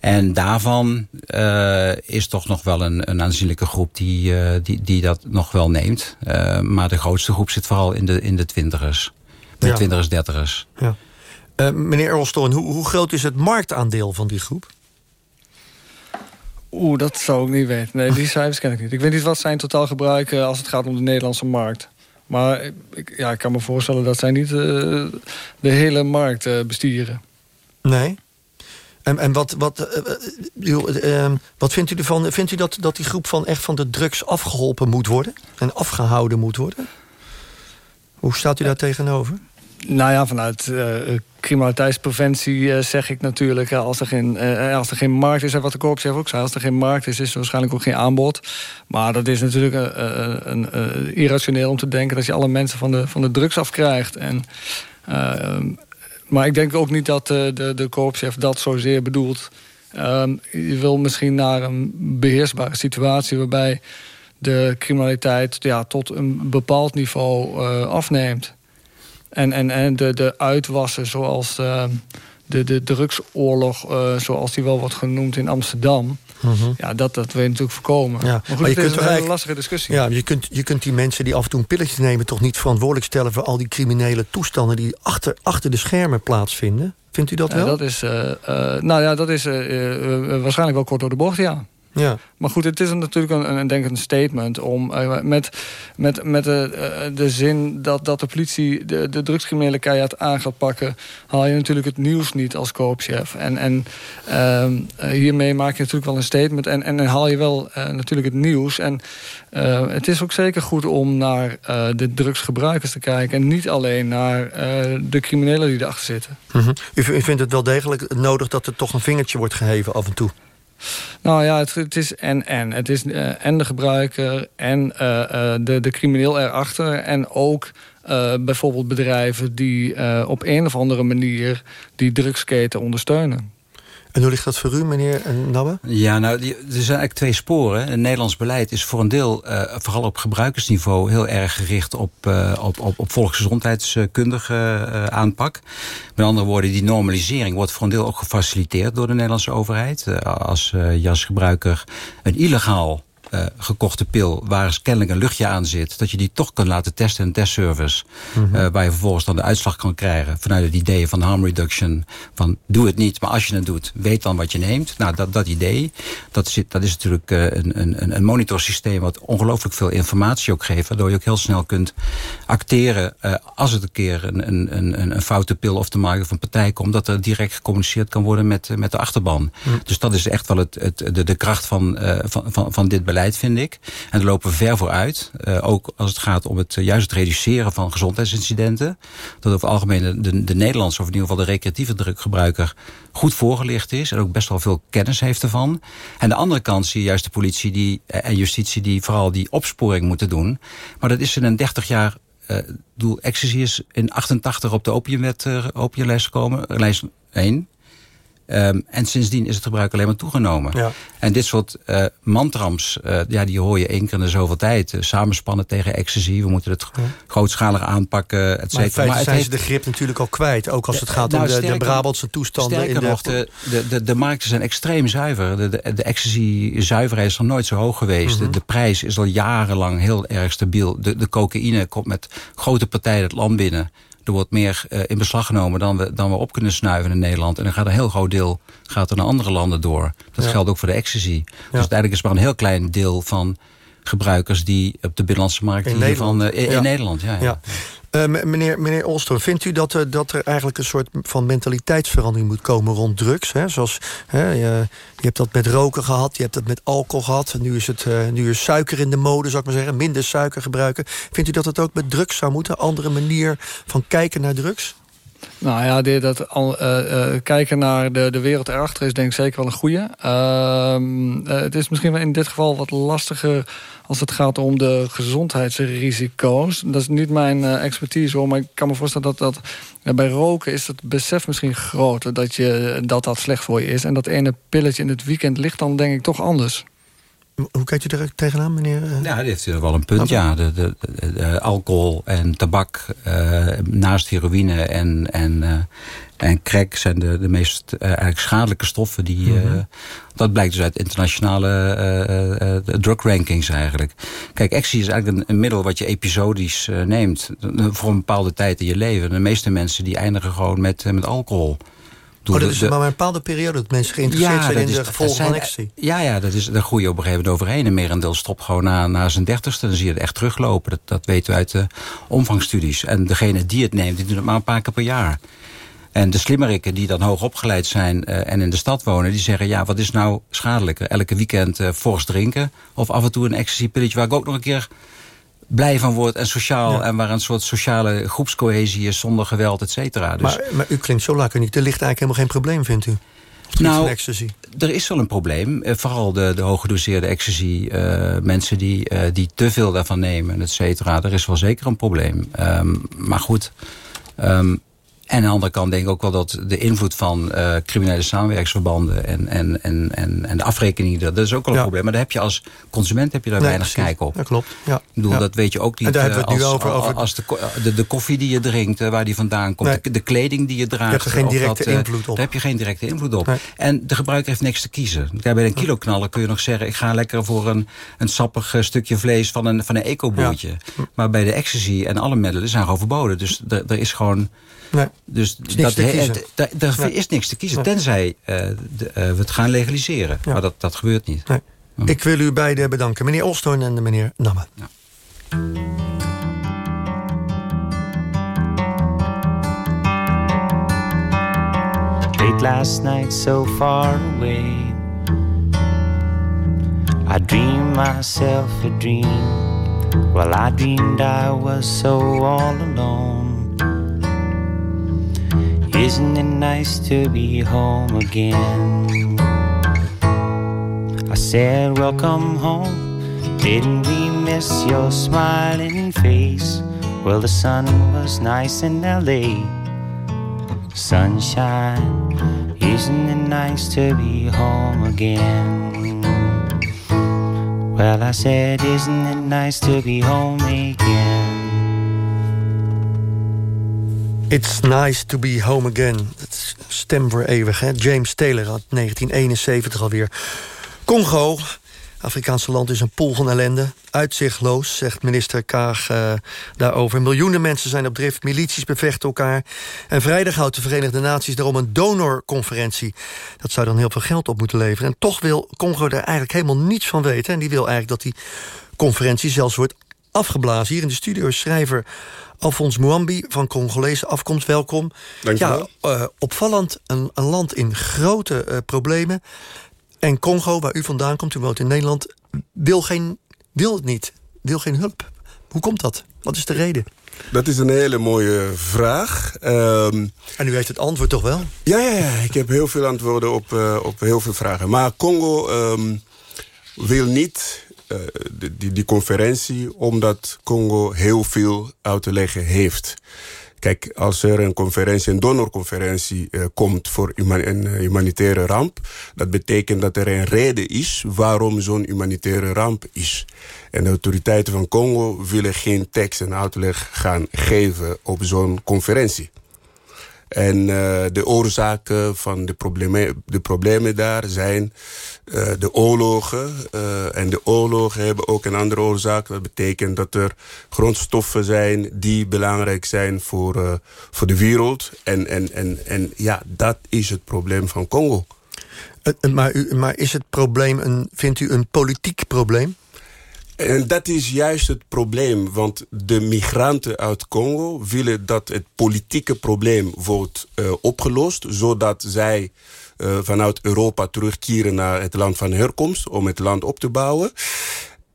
En daarvan uh, is toch nog wel een, een aanzienlijke groep die, uh, die, die dat nog wel neemt. Maar de grootste groep zit vooral in de, in de twintigers. De ja. twintigers, dertigers. Ja. meneer Erlstoorn, hoe, hoe groot is het marktaandeel van die groep? Oeh, dat zou ik niet weten. Nee, die cijfers ken ik niet. Ik weet niet wat zij totaal gebruiken als het gaat om de Nederlandse markt. Maar ik, ja, ik kan me voorstellen dat zij niet uh, de hele markt uh, bestieren. Nee. En, en wat, wat, uh, wat vindt u ervan? Vindt u dat, dat die groep van echt van de drugs afgeholpen moet worden? En afgehouden moet worden? Hoe staat u daar tegenover? Nou ja, vanuit uh, criminaliteitspreventie uh, zeg ik natuurlijk... als, er geen, uh, als er geen markt is, en wat de korpschef ook zei... als er geen markt is, is er waarschijnlijk ook geen aanbod. Maar dat is natuurlijk irrationeel om te denken... dat je alle mensen van de, van de drugs afkrijgt. En, maar ik denk ook niet dat de, de dat zozeer bedoelt. Ehm, je wil misschien naar een beheersbare situatie... waarbij de criminaliteit ja, tot een bepaald niveau afneemt. En, en, en de, de uitwassen zoals uh, de, de drugsoorlog, uh, zoals die wel wordt genoemd in Amsterdam. Mm -hmm. Ja, dat, dat wil je natuurlijk voorkomen. Ja. Maar goed, maar je kunt is een hele lastige discussie. Ja, je kunt, je kunt die mensen die af en toe een pilletje nemen... toch niet verantwoordelijk stellen voor al die criminele toestanden... die achter, achter de schermen plaatsvinden. Vindt u dat wel? Ja, dat is, uh, nou ja, dat is waarschijnlijk wel kort door de bocht, ja. Ja. Maar goed, het is natuurlijk een, een, denk ik een statement om uh, met, met, met de, uh, de zin dat, dat de politie de, de drugscriminele keihard aan gaat pakken, haal je natuurlijk het nieuws niet als koopchef. En, en uh, hiermee maak je natuurlijk wel een statement en, en, en haal je wel natuurlijk het nieuws. En het is ook zeker goed om naar de drugsgebruikers te kijken en niet alleen naar de criminelen die erachter zitten. Mm -hmm. u, u vindt het wel degelijk nodig dat er toch een vingertje wordt geheven af en toe? Nou ja, het, het is en-en. Het is uh, en de gebruiker en uh, uh, de, de crimineel erachter. En ook bijvoorbeeld bedrijven die op een of andere manier die drugsketen ondersteunen. En hoe ligt dat voor u, meneer Nabbe? Ja, nou, die, er zijn eigenlijk twee sporen. Het Nederlands beleid is voor een deel, uh, vooral op gebruikersniveau... heel erg gericht op, uh, op, op, op volksgezondheidskundige uh, aanpak. Met andere woorden, die normalisering wordt voor een deel ook gefaciliteerd... door de Nederlandse overheid. als je als gebruiker een illegaal uh, gekochte pil waar kennelijk een luchtje aan zit... dat je die toch kan laten testen in een testservice... Mm -hmm. uh, waar je vervolgens dan de uitslag kan krijgen... vanuit het idee van harm reduction. Van doe het niet, maar als je het doet, weet dan wat je neemt. Nou, dat, dat idee, dat, zit, dat is natuurlijk uh, een, een, een monitorsysteem... wat ongelooflijk veel informatie ook geeft... waardoor je ook heel snel kunt acteren... als het een keer een, een, een, een foute pil of te maken van partij komt... dat er direct gecommuniceerd kan worden met, met de achterban. Mm. Dus dat is echt wel het, het, de, de kracht van, van, van, van dit beleid vind ik. En daar lopen we ver voor uit. Uh, ook als het gaat om het, uh, juist reduceren van gezondheidsincidenten. Dat over het algemeen de, de Nederlandse, of in ieder geval de recreatieve druggebruiker... goed voorgelicht is en ook best wel veel kennis heeft ervan. En de andere kant zie je juist de politie die, uh, en justitie... die vooral die opsporing moeten doen. Maar dat is in een 30 jaar uh, doel ecstasy is in 88 op de opiumwet uh, opiumlijst gekomen, lijst 1. Um, en sindsdien is het gebruik alleen maar toegenomen. Ja. En dit soort uh, mantrams, uh, ja, die hoor je één keer in de zoveel tijd. Uh, samenspannen tegen ecstasy, we moeten het ja. grootschalig aanpakken, et cetera. Maar, maar het zijn heeft... ze de grip natuurlijk al kwijt. Ook als het gaat nou, om de, sterker, de Brabantse toestanden. Sterker in de... nog, de, de, de, de markten zijn extreem zuiver. De, de, de ecstasy-zuiverheid is nog nooit zo hoog geweest. Mm -hmm. de, de, prijs is al jarenlang heel erg stabiel. De, de cocaïne komt met grote partijen het land binnen Er wordt meer uh, in beslag genomen dan we, dan we op kunnen snuiven in Nederland. En dan gaat een heel groot deel gaat er naar andere landen door. Dat Ja. geldt ook voor de ecstasy. Dus uiteindelijk is maar een heel klein deel van gebruikers... die op de binnenlandse markt In hiervan... Nederland. eh, in, Ja. in Nederland, ja. ja. Eh, meneer, meneer Olstor, vindt u dat, er- dat er eigenlijk een soort van mentaliteitsverandering moet komen rond drugs? Hè? Zoals, hè, je, je hebt dat met roken gehad, je hebt dat met alcohol gehad. Nu is, het, eh, nu is suiker in de mode, zou ik maar zeggen. Minder suiker gebruiken. Vindt u dat het ook met drugs zou moeten? Andere manier van kijken naar drugs? Nou ja, dit, dat eh, eh, kijken naar de, de wereld erachter is denk ik zeker wel een goede. Ehm, eh, het is misschien in dit geval wat lastiger als het gaat om de gezondheidsrisico's. Dat is niet mijn expertise hoor, maar ik kan me voorstellen dat, dat bij roken is het besef misschien groter dat, je, dat dat slecht voor je is. En dat ene pilletje in het weekend ligt dan denk ik toch anders. Hoe kijkt u er tegenaan, meneer? eh? Ja, dit heeft wel een punt, ja. De, de, de- de alcohol en tabak eh, naast heroïne en, en, eh, en crack... zijn de, de meest eh, eigenlijk schadelijke stoffen. Die, eh, Mhm. dat blijkt dus uit internationale eh, eh, drug rankings eigenlijk. Kijk, ecstasy is eigenlijk een, een middel wat je episodisch eh, neemt... voor een bepaalde tijd in je leven. De meeste mensen die eindigen gewoon met, eh, met alcohol. Oh, dat De- is de- maar een bepaalde periode dat mensen geïnteresseerd zijn in dat de is- gevolgen dat van zijn- ecstasy. Ja, ja dat is, daar groei je op een gegeven moment overheen. Een merendeel stopt gewoon na, na zijn dertigste. Dan zie je het echt teruglopen. Dat, dat weten we uit de omvangstudies. En degene die het neemt, die doen het maar een paar keer per jaar. En de slimmerikken die dan hoog opgeleid zijn eh, en in de stad wonen... die zeggen, ja, wat is nou schadelijker? Elke weekend eh fors drinken of af en toe een ecstasy-pilletje... waar ik ook nog een keer blij van word en sociaal... en waar een soort sociale groepscohesie is zonder geweld, et cetera. Dus, Maar, maar u klinkt zo laconiek. Er ligt eigenlijk helemaal geen probleem, vindt u? Nou, er is wel een probleem. Eh, vooral de, de hooggedoseerde ecstasy. eh, mensen die, eh, die te veel daarvan nemen, et cetera. Er is wel zeker een probleem. Ehm, maar goed. ehm, en aan de andere kant denk ik ook wel dat de invloed van eh, criminele samenwerksverbanden... En, en, en, en, en de afrekeningen, dat is ook wel een probleem. Maar daar heb je als consument heb je daar Nee, weinig precies. kijk op. Dat klopt, ja. Ik bedoel, Ja. dat weet je ook niet. En daar hebben we het eh, nu als, over- over- als de, de, de koffie die je drinkt, eh, waar die vandaan komt. Nee. De, de kleding die je draagt. hebt er geen of directe dat, eh, invloed op. Daar heb je geen directe invloed op. Nee. En de gebruiker heeft niks te kiezen. Bij een kiloknaller kun je nog zeggen... ik ga lekker voor een, een sappig eh, stukje vlees van een, van een eco-boertje. Maar bij de ecstasy en alle middelen zijn gewoon verboden. Dus er is gewoon... Nee. Dus is het- da- Er Nee. is niks te kiezen, Nee. tenzij eh, de, eh, we het gaan legaliseren. Maar dat, dat gebeurt niet. Nee. Ik wil u beiden bedanken. Meneer Olstorn en meneer Namme. Late last night, so far away. I dreamed myself a dream. Well, I dreamed I was so all alone. Isn't it nice to be home again? I said, Welcome home. Didn't we miss your smiling face? Well, the sun was nice in LA sunshine. Isn't it nice to be home again? Well, I said, Isn't it nice to be home again? It's nice to be home again. Dat stem voor eeuwig, hè? James Taylor had 1971 alweer. Congo, Afrikaanse land is een pool van ellende. Uitzichtloos, zegt minister Kaag eh, daarover. Miljoenen mensen zijn op drift, milities bevechten elkaar. En vrijdag houdt de Verenigde Naties daarom een donorconferentie. Dat zou dan heel veel geld op moeten leveren. En toch wil Congo daar eigenlijk helemaal niets van weten. En die wil eigenlijk dat die conferentie zelfs wordt afgeblazen. Hier in de studio is schrijver Alfons Muambi van Congolese afkomst. Welkom. Dankjewel. Ja, eh, opvallend, een, een land in grote eh, problemen. En Congo, waar u vandaan komt, u woont in Nederland... wil, geen, wil het niet, wil geen hulp. Hoe komt dat? Wat is de reden? Dat is een hele mooie vraag. Ehm, en u heeft het antwoord toch wel? Ja, ja, ja. ik heb heel veel antwoorden op, eh, op heel veel vragen. Maar Congo ehm, wil niet eh, die, die, die conferentie... omdat Congo heel veel uit te leggen heeft. Kijk, als er een conferentie, een donorconferentie eh, komt voor een eh, humanitaire ramp, dat betekent dat er een reden is waarom zo'n humanitaire ramp is. En de autoriteiten van Congo willen geen tekst en uitleg gaan geven op zo'n conferentie. En uh, de oorzaken van de problemen, de problemen daar zijn uh, de oorlogen. Uh, en de oorlogen hebben ook een andere oorzaak. Dat betekent dat er grondstoffen zijn die belangrijk zijn voor, voor de wereld. En, en, en, en ja, dat is het probleem van Congo. Maar, u, maar is het probleem, een, vindt u, een politiek probleem? En dat is juist het probleem, want de migranten uit Congo willen dat het politieke probleem wordt uh, opgelost, zodat zij uh, vanuit Europa terugkeren naar het land van herkomst om het land op te bouwen.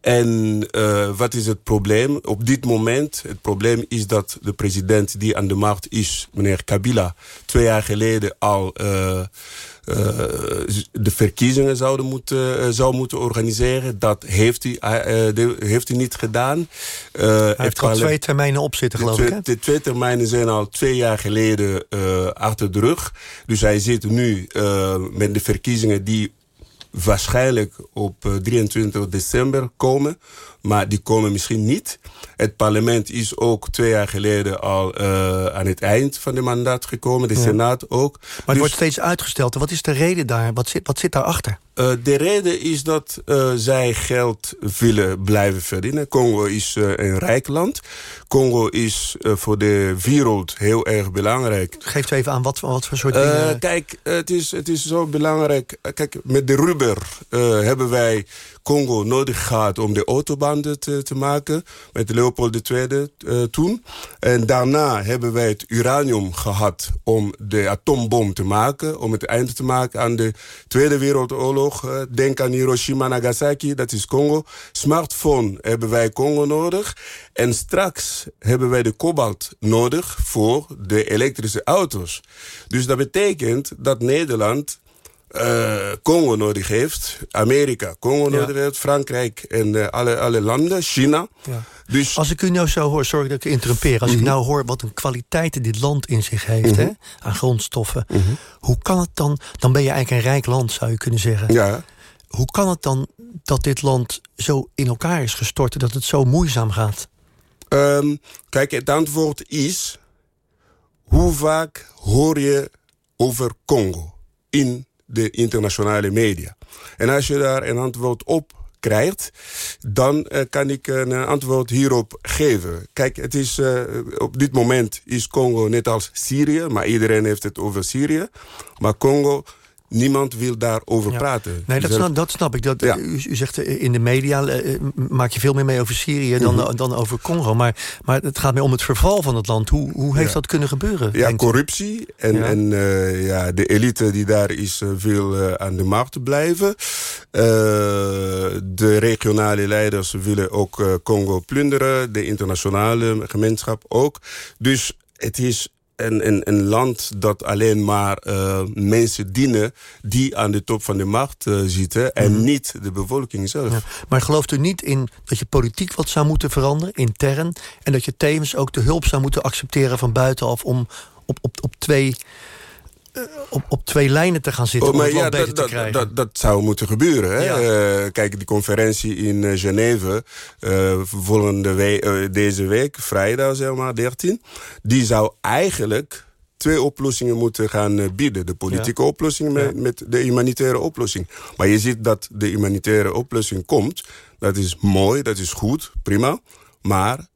En uh, wat is het probleem? Op dit moment, het probleem is dat de president die aan de macht is, meneer Kabila, twee jaar geleden al de verkiezingen zouden moeten, uh, zou moeten organiseren. Dat heeft hij, de, heeft hij niet gedaan. hij heeft al twee termijnen op zitten, geloof ik. De twee termijnen zijn al twee jaar geleden achter de rug. Dus hij zit nu met de verkiezingen die waarschijnlijk op 23 december komen. Maar die komen misschien niet. Het parlement is ook twee jaar geleden al uh, aan het eind van de mandaat gekomen. De ja. Senaat ook. Maar het dus, wordt steeds uitgesteld. Wat is de reden daar? Wat zit, wat zit daarachter? Uh, de reden is dat uh, zij geld willen blijven verdienen. Congo is een rijk land. Congo is voor de wereld heel erg belangrijk. Geeft u even aan wat, wat voor soort dingen? Kijk, het is, het is zo belangrijk. Kijk, met de rubber hebben wij Congo nodig gehad om de autobanden te, te maken. Met Leopold II uh, toen. En daarna hebben wij het uranium gehad om de atoombom te maken. Om het einde te maken aan de Tweede Wereldoorlog. Uh, denk aan Hiroshima, Nagasaki, dat is Congo. Smartphone hebben wij Congo nodig. En straks hebben wij de kobalt nodig voor de elektrische auto's. Dus dat betekent dat Nederland uh, Congo nodig heeft, Amerika Congo ja. nodig heeft, Frankrijk en uh, alle, alle landen, China. Ja. Dus... Als ik u nou zo hoor, sorry dat ik interrumpeer. Als mm -hmm. ik nou hoor wat een kwaliteiten dit land in zich heeft, mm -hmm. hè, aan grondstoffen. Mm -hmm. Hoe kan het dan, dan ben je eigenlijk een rijk land zou je kunnen zeggen. Ja. Hoe kan het dan dat dit land zo in elkaar is gestort, dat het zo moeizaam gaat? Um, kijk, het antwoord is, hoe vaak hoor je over Congo in de internationale media. En als je daar een antwoord op krijgt, dan uh, kan ik een antwoord hierop geven. Kijk, het is, uh, op dit moment is Congo net als Syrië, maar iedereen heeft het over Syrië. Maar Congo Niemand wil daarover ja. praten. Nee, dat snap, dat snap ik. Dat, ja. u, u, zegt in de media uh, maak je veel meer mee over Syrië dan, mm -hmm. dan over Congo. Maar, maar het gaat meer om het verval van het land. Hoe, hoe heeft ja. dat kunnen gebeuren? Ja, corruptie. En, en uh, ja, de elite die daar is uh, wil aan de macht blijven. de regionale leiders willen ook Congo plunderen. De internationale gemeenschap ook. Dus het is een, een, een, land dat alleen maar uh, mensen dienen... die aan de top van de macht uh, zitten en mm. niet de bevolking zelf. Ja. Maar gelooft u niet in dat je politiek wat zou moeten veranderen, intern... en dat je tevens ook de hulp zou moeten accepteren van buitenaf... om op, op, op twee... Uh, op, op twee lijnen te gaan zitten oh, om het ja, beter dat, te krijgen. Dat, dat, dat zou moeten gebeuren. Hè? Ja. Uh, kijk, die conferentie in uh, Genève volgende week, deze week, vrijdag zeg maar, 13... die zou eigenlijk twee oplossingen moeten gaan bieden. De politieke ja. oplossing met, met de humanitaire oplossing. Maar je ziet dat de humanitaire oplossing komt. Dat is mooi, dat is goed, prima. Maar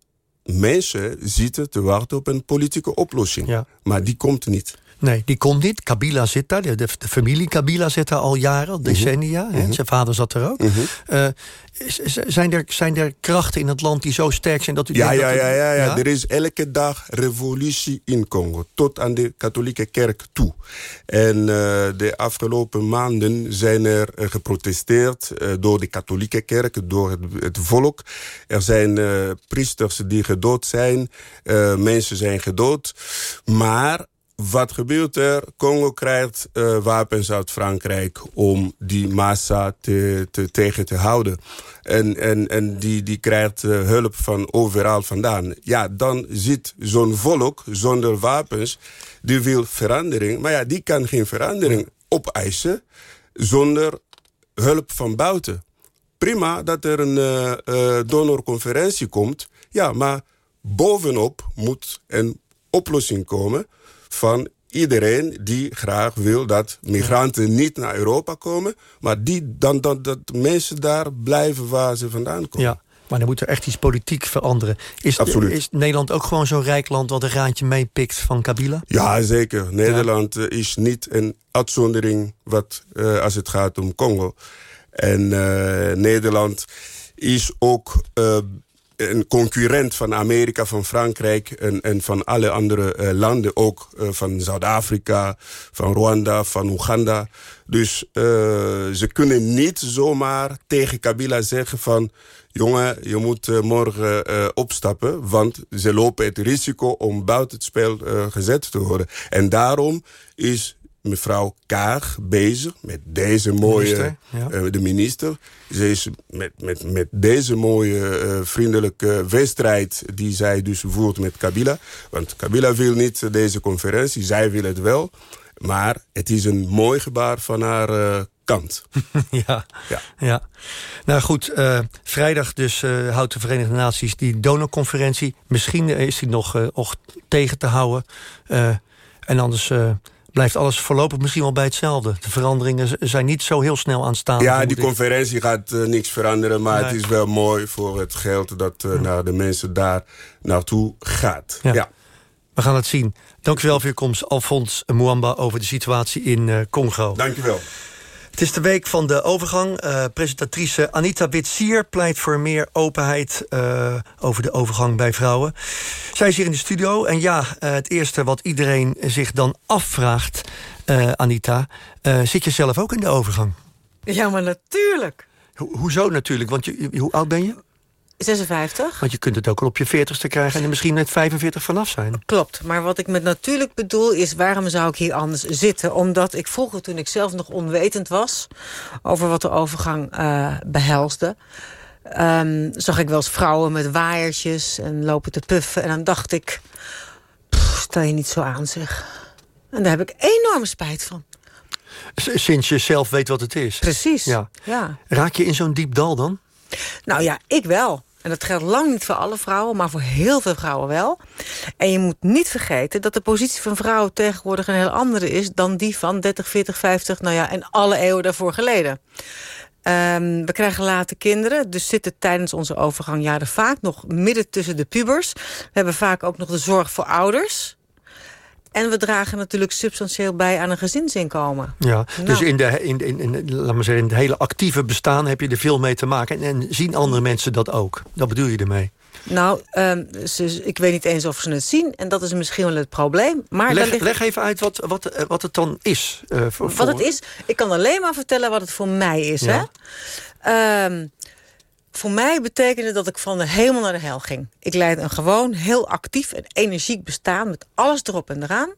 mensen zitten te wachten op een politieke oplossing. Ja. Maar die komt niet. Nee, die komt niet. Kabila zit daar. De, de, de familie Kabila zit daar al jaren, al decennia. Mm -hmm. Zijn vader zat er ook. Mm -hmm. uh, zijn, er, zijn er krachten in het land die zo sterk zijn dat u... Ja, ja, dat u, ja, ja, ja, Er is elke dag revolutie in Congo. Tot aan de katholieke kerk toe. En uh, de afgelopen maanden zijn er uh, geprotesteerd door de katholieke kerk, door het, het volk. Er zijn priesters die gedood zijn. mensen zijn gedood. Maar wat gebeurt er? Congo krijgt uh, wapens uit Frankrijk om die massa te, te, tegen te houden. En, en, en die, die krijgt uh, hulp van overal vandaan. Ja, dan zit zo'n volk zonder wapens, die wil verandering. Maar ja, die kan geen verandering opeisen zonder hulp van buiten. Prima dat er een uh, donorconferentie komt. Ja, maar bovenop moet een oplossing komen van iedereen die graag wil dat migranten niet naar Europa komen... maar die, dan, dan, dat mensen daar blijven waar ze vandaan komen. Ja. Maar dan moet er echt iets politiek veranderen. Is, Absoluut. is Nederland ook gewoon zo'n rijk land... wat een raadje meepikt van Kabila? Ja, zeker. Nederland eh, is niet een uitzondering wat, eh, als het gaat om Congo. En eh, Nederland is ook een concurrent van Amerika, van Frankrijk... en, en van alle andere eh, landen, ook eh, van Zuid-Afrika, van Rwanda, van Oeganda. Dus eh, ze kunnen niet zomaar tegen Kabila zeggen van... jongen, je moet morgen opstappen... want ze lopen het risico om buiten het spel gezet te worden. En daarom is mevrouw Kaag bezig met deze mooie... Minister, ja. eh, de minister. Ze is met, met, met deze mooie eh, vriendelijke wedstrijd... die zij dus voert met Kabila. Want Kabila wil niet deze conferentie, zij wil het wel... Maar het is een mooi gebaar van haar eh, kant. ja. ja. Nou goed, vrijdag dus houdt de Verenigde Naties die donorconferentie. Misschien is die nog, nog tegen te houden. En anders blijft alles voorlopig misschien wel bij hetzelfde. De veranderingen zijn niet zo heel snel aanstaande. Ja, die conferentie gaat eh, niks veranderen... maar Nee. het is wel mooi voor het geld dat eh, naar de mensen daar naartoe gaat. Ja. ja. We gaan het zien. Dank u wel voor uw komst, Alfons Muamba... over de situatie in eh, Congo. Dank u wel. Het is de week van de overgang. Eh, presentatrice Anita Witsier pleit voor meer openheid eh, over de overgang bij vrouwen. Zij is hier in de studio. En ja, eh, het eerste wat iedereen zich dan afvraagt, Anita... zit je zelf ook in de overgang? Ja, maar natuurlijk. Ho- hoezo natuurlijk? Want je- hoe oud ben je? 56? Want je kunt het ook al op je 40ste krijgen... en er misschien net 45 vanaf zijn. Klopt, maar wat ik met natuurlijk bedoel is... waarom zou ik hier anders zitten? Omdat ik vroeger, toen ik zelf nog onwetend was... over wat de overgang eh, behelsde... ehm, zag ik wel eens vrouwen met waaiertjes en lopen te puffen. En dan dacht ik, pff, stel je niet zo aan zeg. En daar heb ik enorme spijt van. Sinds je zelf weet wat het is. Precies, Ja. ja. Raak je in zo'n diep dal dan? Nou ja, ik wel. En dat geldt lang niet voor alle vrouwen, maar voor heel veel vrouwen wel. En je moet niet vergeten dat de positie van vrouwen tegenwoordig een heel andere is... dan die van 30, 40, 50, nou ja, en alle eeuwen daarvoor geleden. Ehm, we krijgen later kinderen, dus zitten tijdens onze overgangjaren vaak nog midden tussen de pubers. We hebben vaak ook nog de zorg voor ouders. En we dragen natuurlijk substantieel bij aan een gezinsinkomen. Ja, Nou. dus in, de, in, in, in, laat maar zeggen, in het hele actieve bestaan heb je er veel mee te maken. En, en zien andere mensen dat ook? Dat bedoel je ermee? Nou, ehm, ze, ik weet niet eens of ze het zien. En dat is misschien wel het probleem. Maar leg, ligt- leg even uit wat, wat, eh, wat het dan is. eh, voor, wat voor- het is, ik kan alleen maar vertellen wat het voor mij is. Ja. Hè? Ehm, voor mij betekende dat ik van de hemel naar de hel ging. Ik leidde een gewoon heel actief en energiek bestaan... met alles erop en eraan.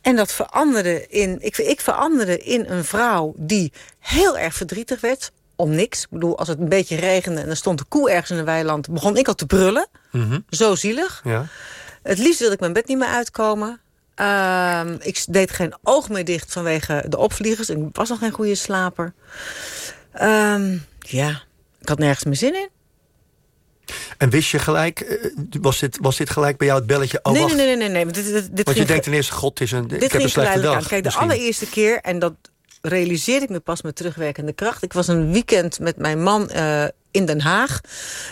En dat veranderde in... Ik, ik veranderde in een vrouw die heel erg verdrietig werd... om niks. Ik bedoel, als het een beetje regende en er stond een koe ergens in een weiland... begon ik al te brullen. Mhm. Zo zielig. Ja. Het liefst wilde ik mijn bed niet meer uitkomen. Ehm, ik deed geen oog meer dicht vanwege de opvliegers. Ik was nog geen goede slaper. Ehm, ja, ik had nergens meer zin in. En wist je gelijk, eh, was dit, was dit gelijk bij jou het belletje? Oh, nee, wacht. nee, nee, nee, nee. want Dit, dit, dit Want je denkt ten eerste, god, is een, ik dit heb een slechte dag. aan. Kijk, de misschien. allereerste keer, en dat realiseerde ik me pas met terugwerkende kracht. Ik was een weekend met mijn man eh, in Den Haag.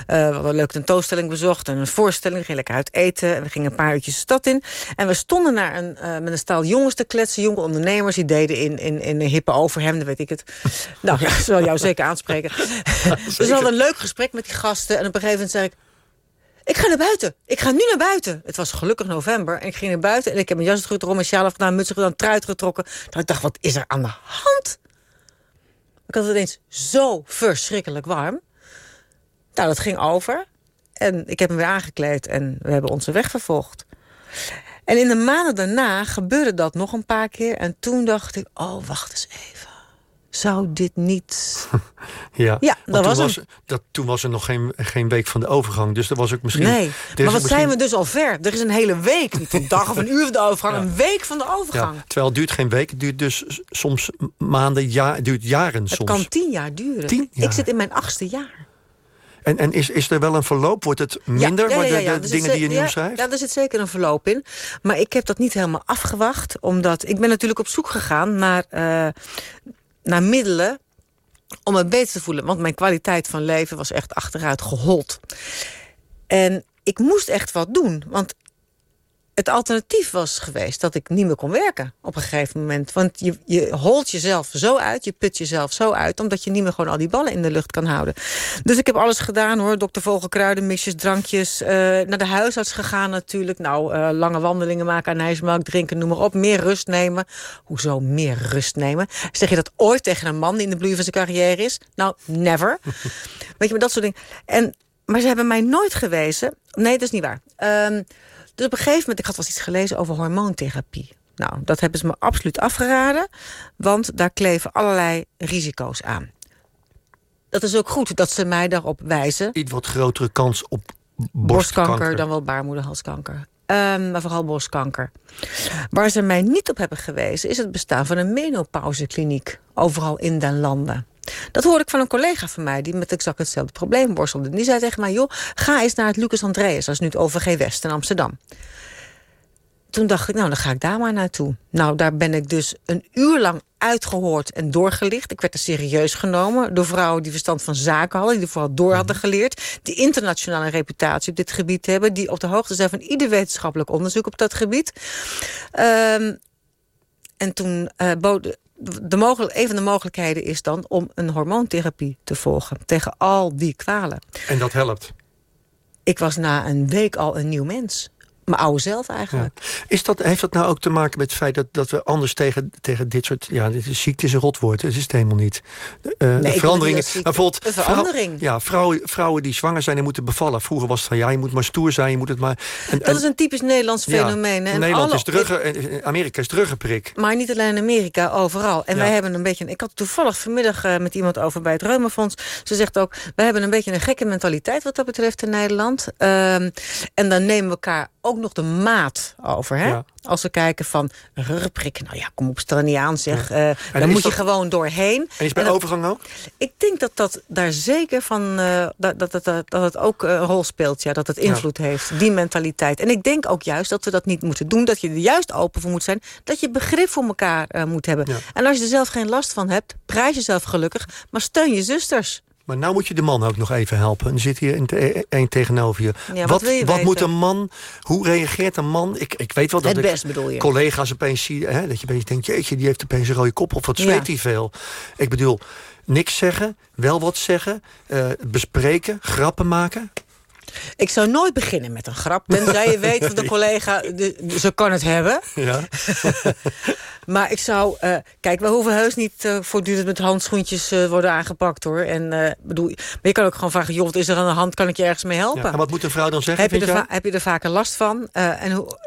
Eh, we hadden een leuke tentoonstelling bezocht en een voorstelling. We gingen lekker uit eten en we gingen een paar uurtjes de stad in. En we stonden naar een, eh, met een staal jongens te kletsen. Jonge ondernemers, die deden in, in, in een hippe overhemden, weet ik het. nou ja, dat zal jou zeker aanspreken. dus we hadden een leuk gesprek met die gasten. En op een gegeven moment zei ik... Ik ga naar buiten. Ik ga nu naar buiten. Het was gelukkig november. En ik ging naar buiten. En ik heb mijn jas teruggetrokken, mijn sjaal afgedaan, muts gedaan, trui getrokken. Dat ik dacht, wat is er aan de hand? Ik had het ineens zo verschrikkelijk warm. Nou, dat ging over. En ik heb me weer aangekleed en we hebben onze weg vervolgd. En in de maanden daarna gebeurde dat nog een paar keer. En toen dacht ik, oh, wacht eens even. Zou dit niet... Ja, Ja, dat toen was was, dat, toen was er nog geen, geen week van de overgang. Dus er was ook misschien... Nee, maar wat misschien- zijn we dus al ver? Er is een hele week, niet een dag of een uur van de overgang. Een week van de overgang. Ja, terwijl het duurt geen week, het duurt dus soms maanden, ja, het duurt jaren Het soms. kan tien jaar duren. Tien jaar? Ik zit in mijn achtste jaar. En, en is, is er wel een verloop? Wordt het minder, Ja, ja, ja, de, dingen die je nu ja, schrijft? Ja, er zit zeker een verloop in. Maar ik heb dat niet helemaal afgewacht. Omdat ik ben natuurlijk op zoek gegaan naar, eh, naar middelen om me beter te voelen. Want mijn kwaliteit van leven was echt achteruit gehold. En ik moest echt wat doen. Want het alternatief was geweest dat ik niet meer kon werken op een gegeven moment. Want je, je holt jezelf zo uit, je put jezelf zo uit... omdat je niet meer gewoon al die ballen in de lucht kan houden. Dus ik heb alles gedaan hoor. Dokter Vogelkruiden, mixjes, drankjes. eh, naar de huisarts gegaan natuurlijk. Nou, eh, lange wandelingen maken, anijsmelk drinken, noem maar op. Meer rust nemen. Hoezo meer rust nemen? Zeg je dat ooit tegen een man die in de bloei van zijn carrière is? Nou, never. Weet je, maar dat soort dingen. En, maar ze hebben mij nooit gewezen... Nee, dat is niet waar. Ehm, dus op een gegeven moment, ik had wel iets gelezen over hormoontherapie. Nou, dat hebben ze me absoluut afgeraden, want daar kleven allerlei risico's aan. Dat is ook goed dat ze mij daarop wijzen. Iets wat grotere kans op borstkanker. Borstkanker dan wel baarmoederhalskanker. Ehm, maar vooral borstkanker. Waar ze mij niet op hebben gewezen... is het bestaan van een menopauzekliniek. Overal in den landen. Dat hoorde ik van een collega van mij... die met exact hetzelfde probleem worstelde. En die zei tegen mij... joh, ga eens naar het Lucas Andreas. Dat is nu het OVG West in Amsterdam. Toen dacht ik, nou, dan ga ik daar maar naartoe. Nou, daar ben ik dus een uur lang uitgehoord en doorgelicht. Ik werd er serieus genomen door vrouwen die verstand van zaken hadden... die er vooral door hadden geleerd. Die internationale reputatie op dit gebied hebben. Die op de hoogte zijn van ieder wetenschappelijk onderzoek op dat gebied. Ehm, en toen uh, bood... De mogelijk, een van de mogelijkheden is dan om een hormoontherapie te volgen... tegen al die kwalen. En dat helpt. Ik was na een week al een nieuw mens. Mijn oude zelf eigenlijk. Ja. Is dat, heeft dat nou ook te maken met het feit dat, dat we anders tegen, tegen dit soort... Ja, dit is ziekte is een rotwoord, het is het helemaal niet. Uh, nee, veranderingen. Bijvoorbeeld, een verandering. Ja, vrouwen, vrouwen die zwanger zijn en moeten bevallen. Vroeger was het van ja, je moet maar stoer zijn, je moet het maar... En, dat en, is een typisch Nederlands fenomeen. Ja, Nederland alle, is drugge, Amerika is druggeprik. Maar niet alleen in Amerika, overal. En ja. wij hebben een beetje... Ik had toevallig vanmiddag uh, met iemand over bij het Reumafonds. Ze zegt ook, wij hebben een beetje een gekke mentaliteit wat dat betreft in Nederland. Uh, en dan nemen we elkaar ook nog de maat over. Hè? Ja. Als we kijken van rugprik, nou ja, kom op, stel er niet aan zeg. Ja. Uh, dan moet dat... je gewoon doorheen. En is bij en overgang ook? Ik denk dat dat daar zeker van, uh, dat, dat, dat, dat het ook een rol speelt. Ja, dat het invloed ja. heeft, die mentaliteit. En ik denk ook juist dat we dat niet moeten doen. Dat je er juist open voor moet zijn. Dat je begrip voor elkaar uh, moet hebben. En als je er zelf geen last van hebt, prijs jezelf gelukkig. Maar steun je zusters. Maar nou moet je de man ook nog even helpen. Er zit hier een tegenover je. Ja, wat wat, wat moet een man, hoe reageert een man? Ik, ik weet wel dat Het best bedoel je. collega's opeens zie, hè, dat je opeens denkt... jeetje, die heeft opeens een rode kop of wat zweet hij veel. Ik bedoel, niks zeggen, wel wat zeggen, uh, bespreken, grappen maken... Ik zou nooit beginnen met een grap. Tenzij je weet van de collega, de, ze kan het hebben. Ja. maar ik zou... Uh, kijk, we hoeven heus niet uh, voortdurend met handschoentjes uh, worden aangepakt, hoor. En, bedoel, maar je kan ook gewoon vragen... joh, wat is er aan de hand? Kan ik je ergens mee helpen? Ja, en wat moet een vrouw dan zeggen, heb je, er heb je er vaker last van? en hoe,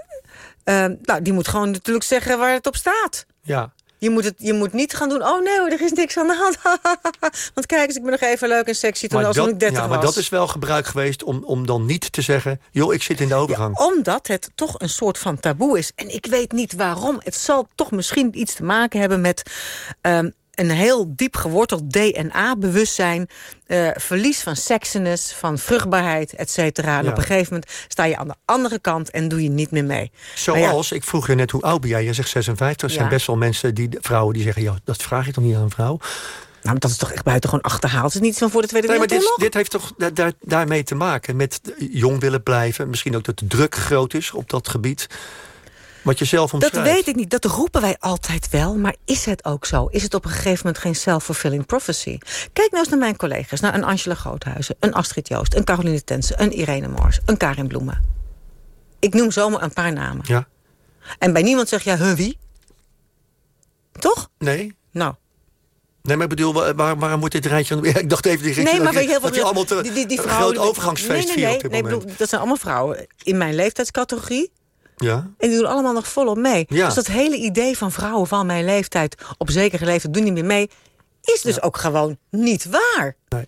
nou, die moet gewoon natuurlijk zeggen waar het op staat. Ja. Je moet, het, je moet niet gaan doen, oh nee, er is niks aan de hand. Want kijk eens, ik ben nog even leuk en sexy toen, als dat, ik 30 ja, maar was. dat is wel gebruik geweest om, om dan niet te zeggen... joh, ik zit in de overgang. Ja, omdat het toch een soort van taboe is. En ik weet niet waarom. Het zal toch misschien iets te maken hebben met... Um, een heel diep geworteld DNA-bewustzijn... Uh, verlies van sexiness, van vruchtbaarheid, et cetera. En ja. op een gegeven moment sta je aan de andere kant... en doe je niet meer mee. Zoals, ja, ik vroeg je net hoe oud ben jij? Je zegt 56. Er zijn best wel mensen, die, vrouwen, die zeggen... Ja, dat vraag je toch niet aan een vrouw? Nou, dat is toch echt buitengewoon achterhaald. Het is niet van voor de Tweede nee, Wereldoorlog. Maar dit, dit heeft toch daar, daarmee te maken met jong willen blijven. Misschien ook dat de druk groot is op dat gebied. Wat je zelf omschrijft. Dat weet ik niet. Dat roepen wij altijd wel. Maar is het ook zo? Is het op een gegeven moment geen self-fulfilling prophecy? Kijk nou eens naar mijn collega's. Naar een Angela Groothuizen, een Astrid Joost, een Caroline Tense, een Irene Moors, een Karin Bloemen. Ik noem zomaar een paar namen. Ja. En bij niemand zeg je, huh, wie? Toch? Nee. Nou. Nee, maar ik bedoel, waar, waarom wordt dit rijtje... Ik dacht even, die nee, maar weet je, heel dat je allemaal te, die, die, die een vrouwen, groot overgangsfeest nee, nee, nee, bedoel, dat zijn allemaal vrouwen in mijn leeftijdscategorie. Ja. En die doen allemaal nog volop mee. Ja. Dus dat hele idee van vrouwen van mijn leeftijd... op zekere leeftijd doen niet meer mee... is dus Ja. ook gewoon niet waar. Nee.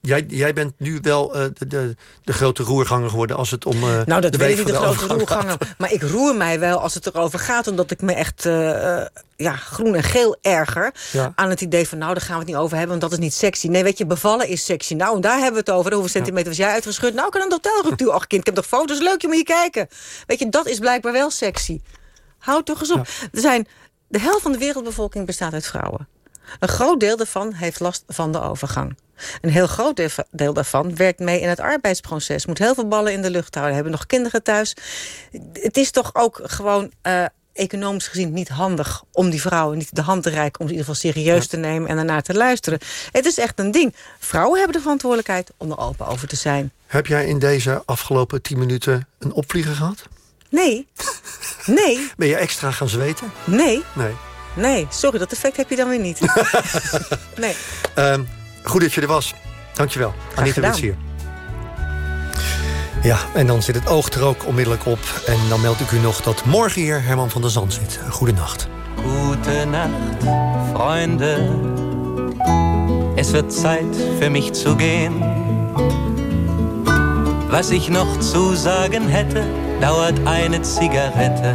Jij, jij bent nu wel uh, de, de, de, grote roerganger geworden als het om uh, Nou, dat de weet ik niet, de, de grote roerganger. Maar ik roer mij wel als het erover gaat... omdat ik me echt uh, ja, groen en geel erger... Ja. aan het idee van, nou, daar gaan we het niet over hebben... want dat is niet sexy. Nee, weet je, bevallen is sexy. Nou, en daar hebben we het over. Hoeveel centimeter was jij uitgeschud? Nou, ik kan een hotelruptuur. Ach, kind, ik heb toch foto's? Leuk, je moet je kijken. Weet je, dat is blijkbaar wel sexy. Houd toch eens op. Er zijn, de helft van de wereldbevolking bestaat uit vrouwen. Een groot deel daarvan heeft last van de overgang. Een heel groot deel daarvan werkt mee in het arbeidsproces. Moet heel veel ballen in de lucht houden. Hebben nog kinderen thuis. Het is toch ook gewoon... Uh, economisch gezien niet handig om die vrouwen niet de hand te reiken... om ze in ieder geval serieus te nemen en daarnaar te luisteren. Het is echt een ding. Vrouwen hebben de verantwoordelijkheid om er open over te zijn. Heb jij in deze afgelopen tien minuten een opvlieger gehad? Nee. Nee. Ben je extra gaan zweten? Nee. Nee. Nee, sorry, dat effect heb je dan weer niet. nee. Um, goed dat je er was. Dankjewel. Anita Witsier. Ja, en dan zit het oog er ook onmiddellijk op. En dan meld ik u nog dat morgen hier Herman van der Zand zit. Goedenacht. Goedenacht, Freunde. Es wird Zeit für mich zu gehen. Was ich noch zu sagen hätte, dauert eine Zigarette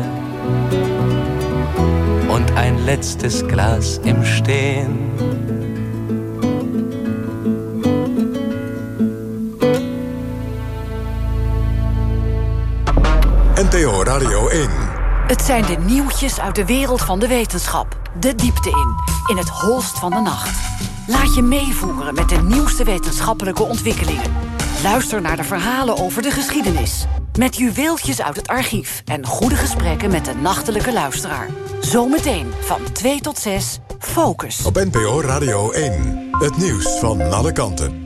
und ein letztes Glas im Stehen. NTO Radio 1. Het zijn de nieuwtjes uit de wereld van de wetenschap. De diepte in, in het holst van de nacht. Laat je meevoeren met de nieuwste wetenschappelijke ontwikkelingen. Luister naar de verhalen over de geschiedenis. Met juweeltjes uit het archief en goede gesprekken met de nachtelijke luisteraar. Zometeen van 2 tot 6, Focus. Op NPO Radio 1, het nieuws van alle kanten.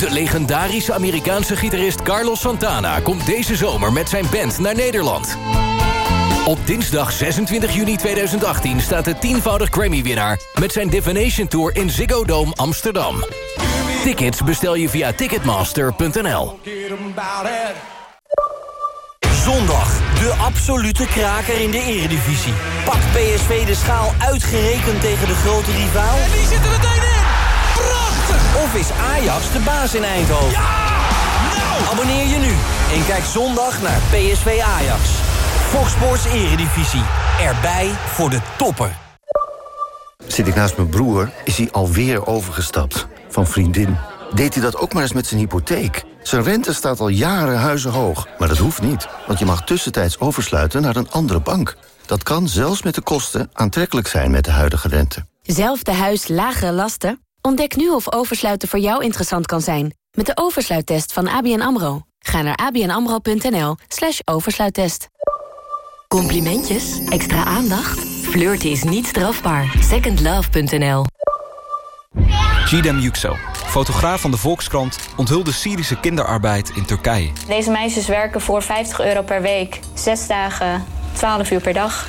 De legendarische Amerikaanse gitarist Carlos Santana... komt deze zomer met zijn band naar Nederland. Op dinsdag 26 juni 2018 staat de tienvoudig Grammy-winnaar... met zijn Divination Tour in Ziggo Dome Amsterdam. Tickets bestel je via ticketmaster.nl. Zondag, de absolute kraker in de eredivisie. Pakt PSV de schaal uitgerekend tegen de grote rivaal? En die zitten meteen in! Prachtig! Of is Ajax de baas in Eindhoven? Ja! Nou! Abonneer je nu en kijk zondag naar PSV Ajax. Fox Sports Eredivisie. Erbij voor de toppen. Zit ik naast mijn broer, is hij alweer overgestapt. Van vriendin. Deed hij dat ook maar eens met zijn hypotheek? Zijn rente staat al jaren huizenhoog. Maar dat hoeft niet, want je mag tussentijds oversluiten naar een andere bank. Dat kan zelfs met de kosten aantrekkelijk zijn met de huidige rente. Zelfde huis, lagere lasten? Ontdek nu of oversluiten voor jou interessant kan zijn. Met de oversluittest van ABN AMRO. Ga naar abnamro.nl slash oversluittest. Complimentjes? Extra aandacht? Flirten is niet strafbaar. Secondlove.nl Gidem Yüksel, fotograaf van de Volkskrant... onthulde Syrische kinderarbeid in Turkije. Deze meisjes werken voor 50 euro per week. Zes dagen, 12 uur per dag.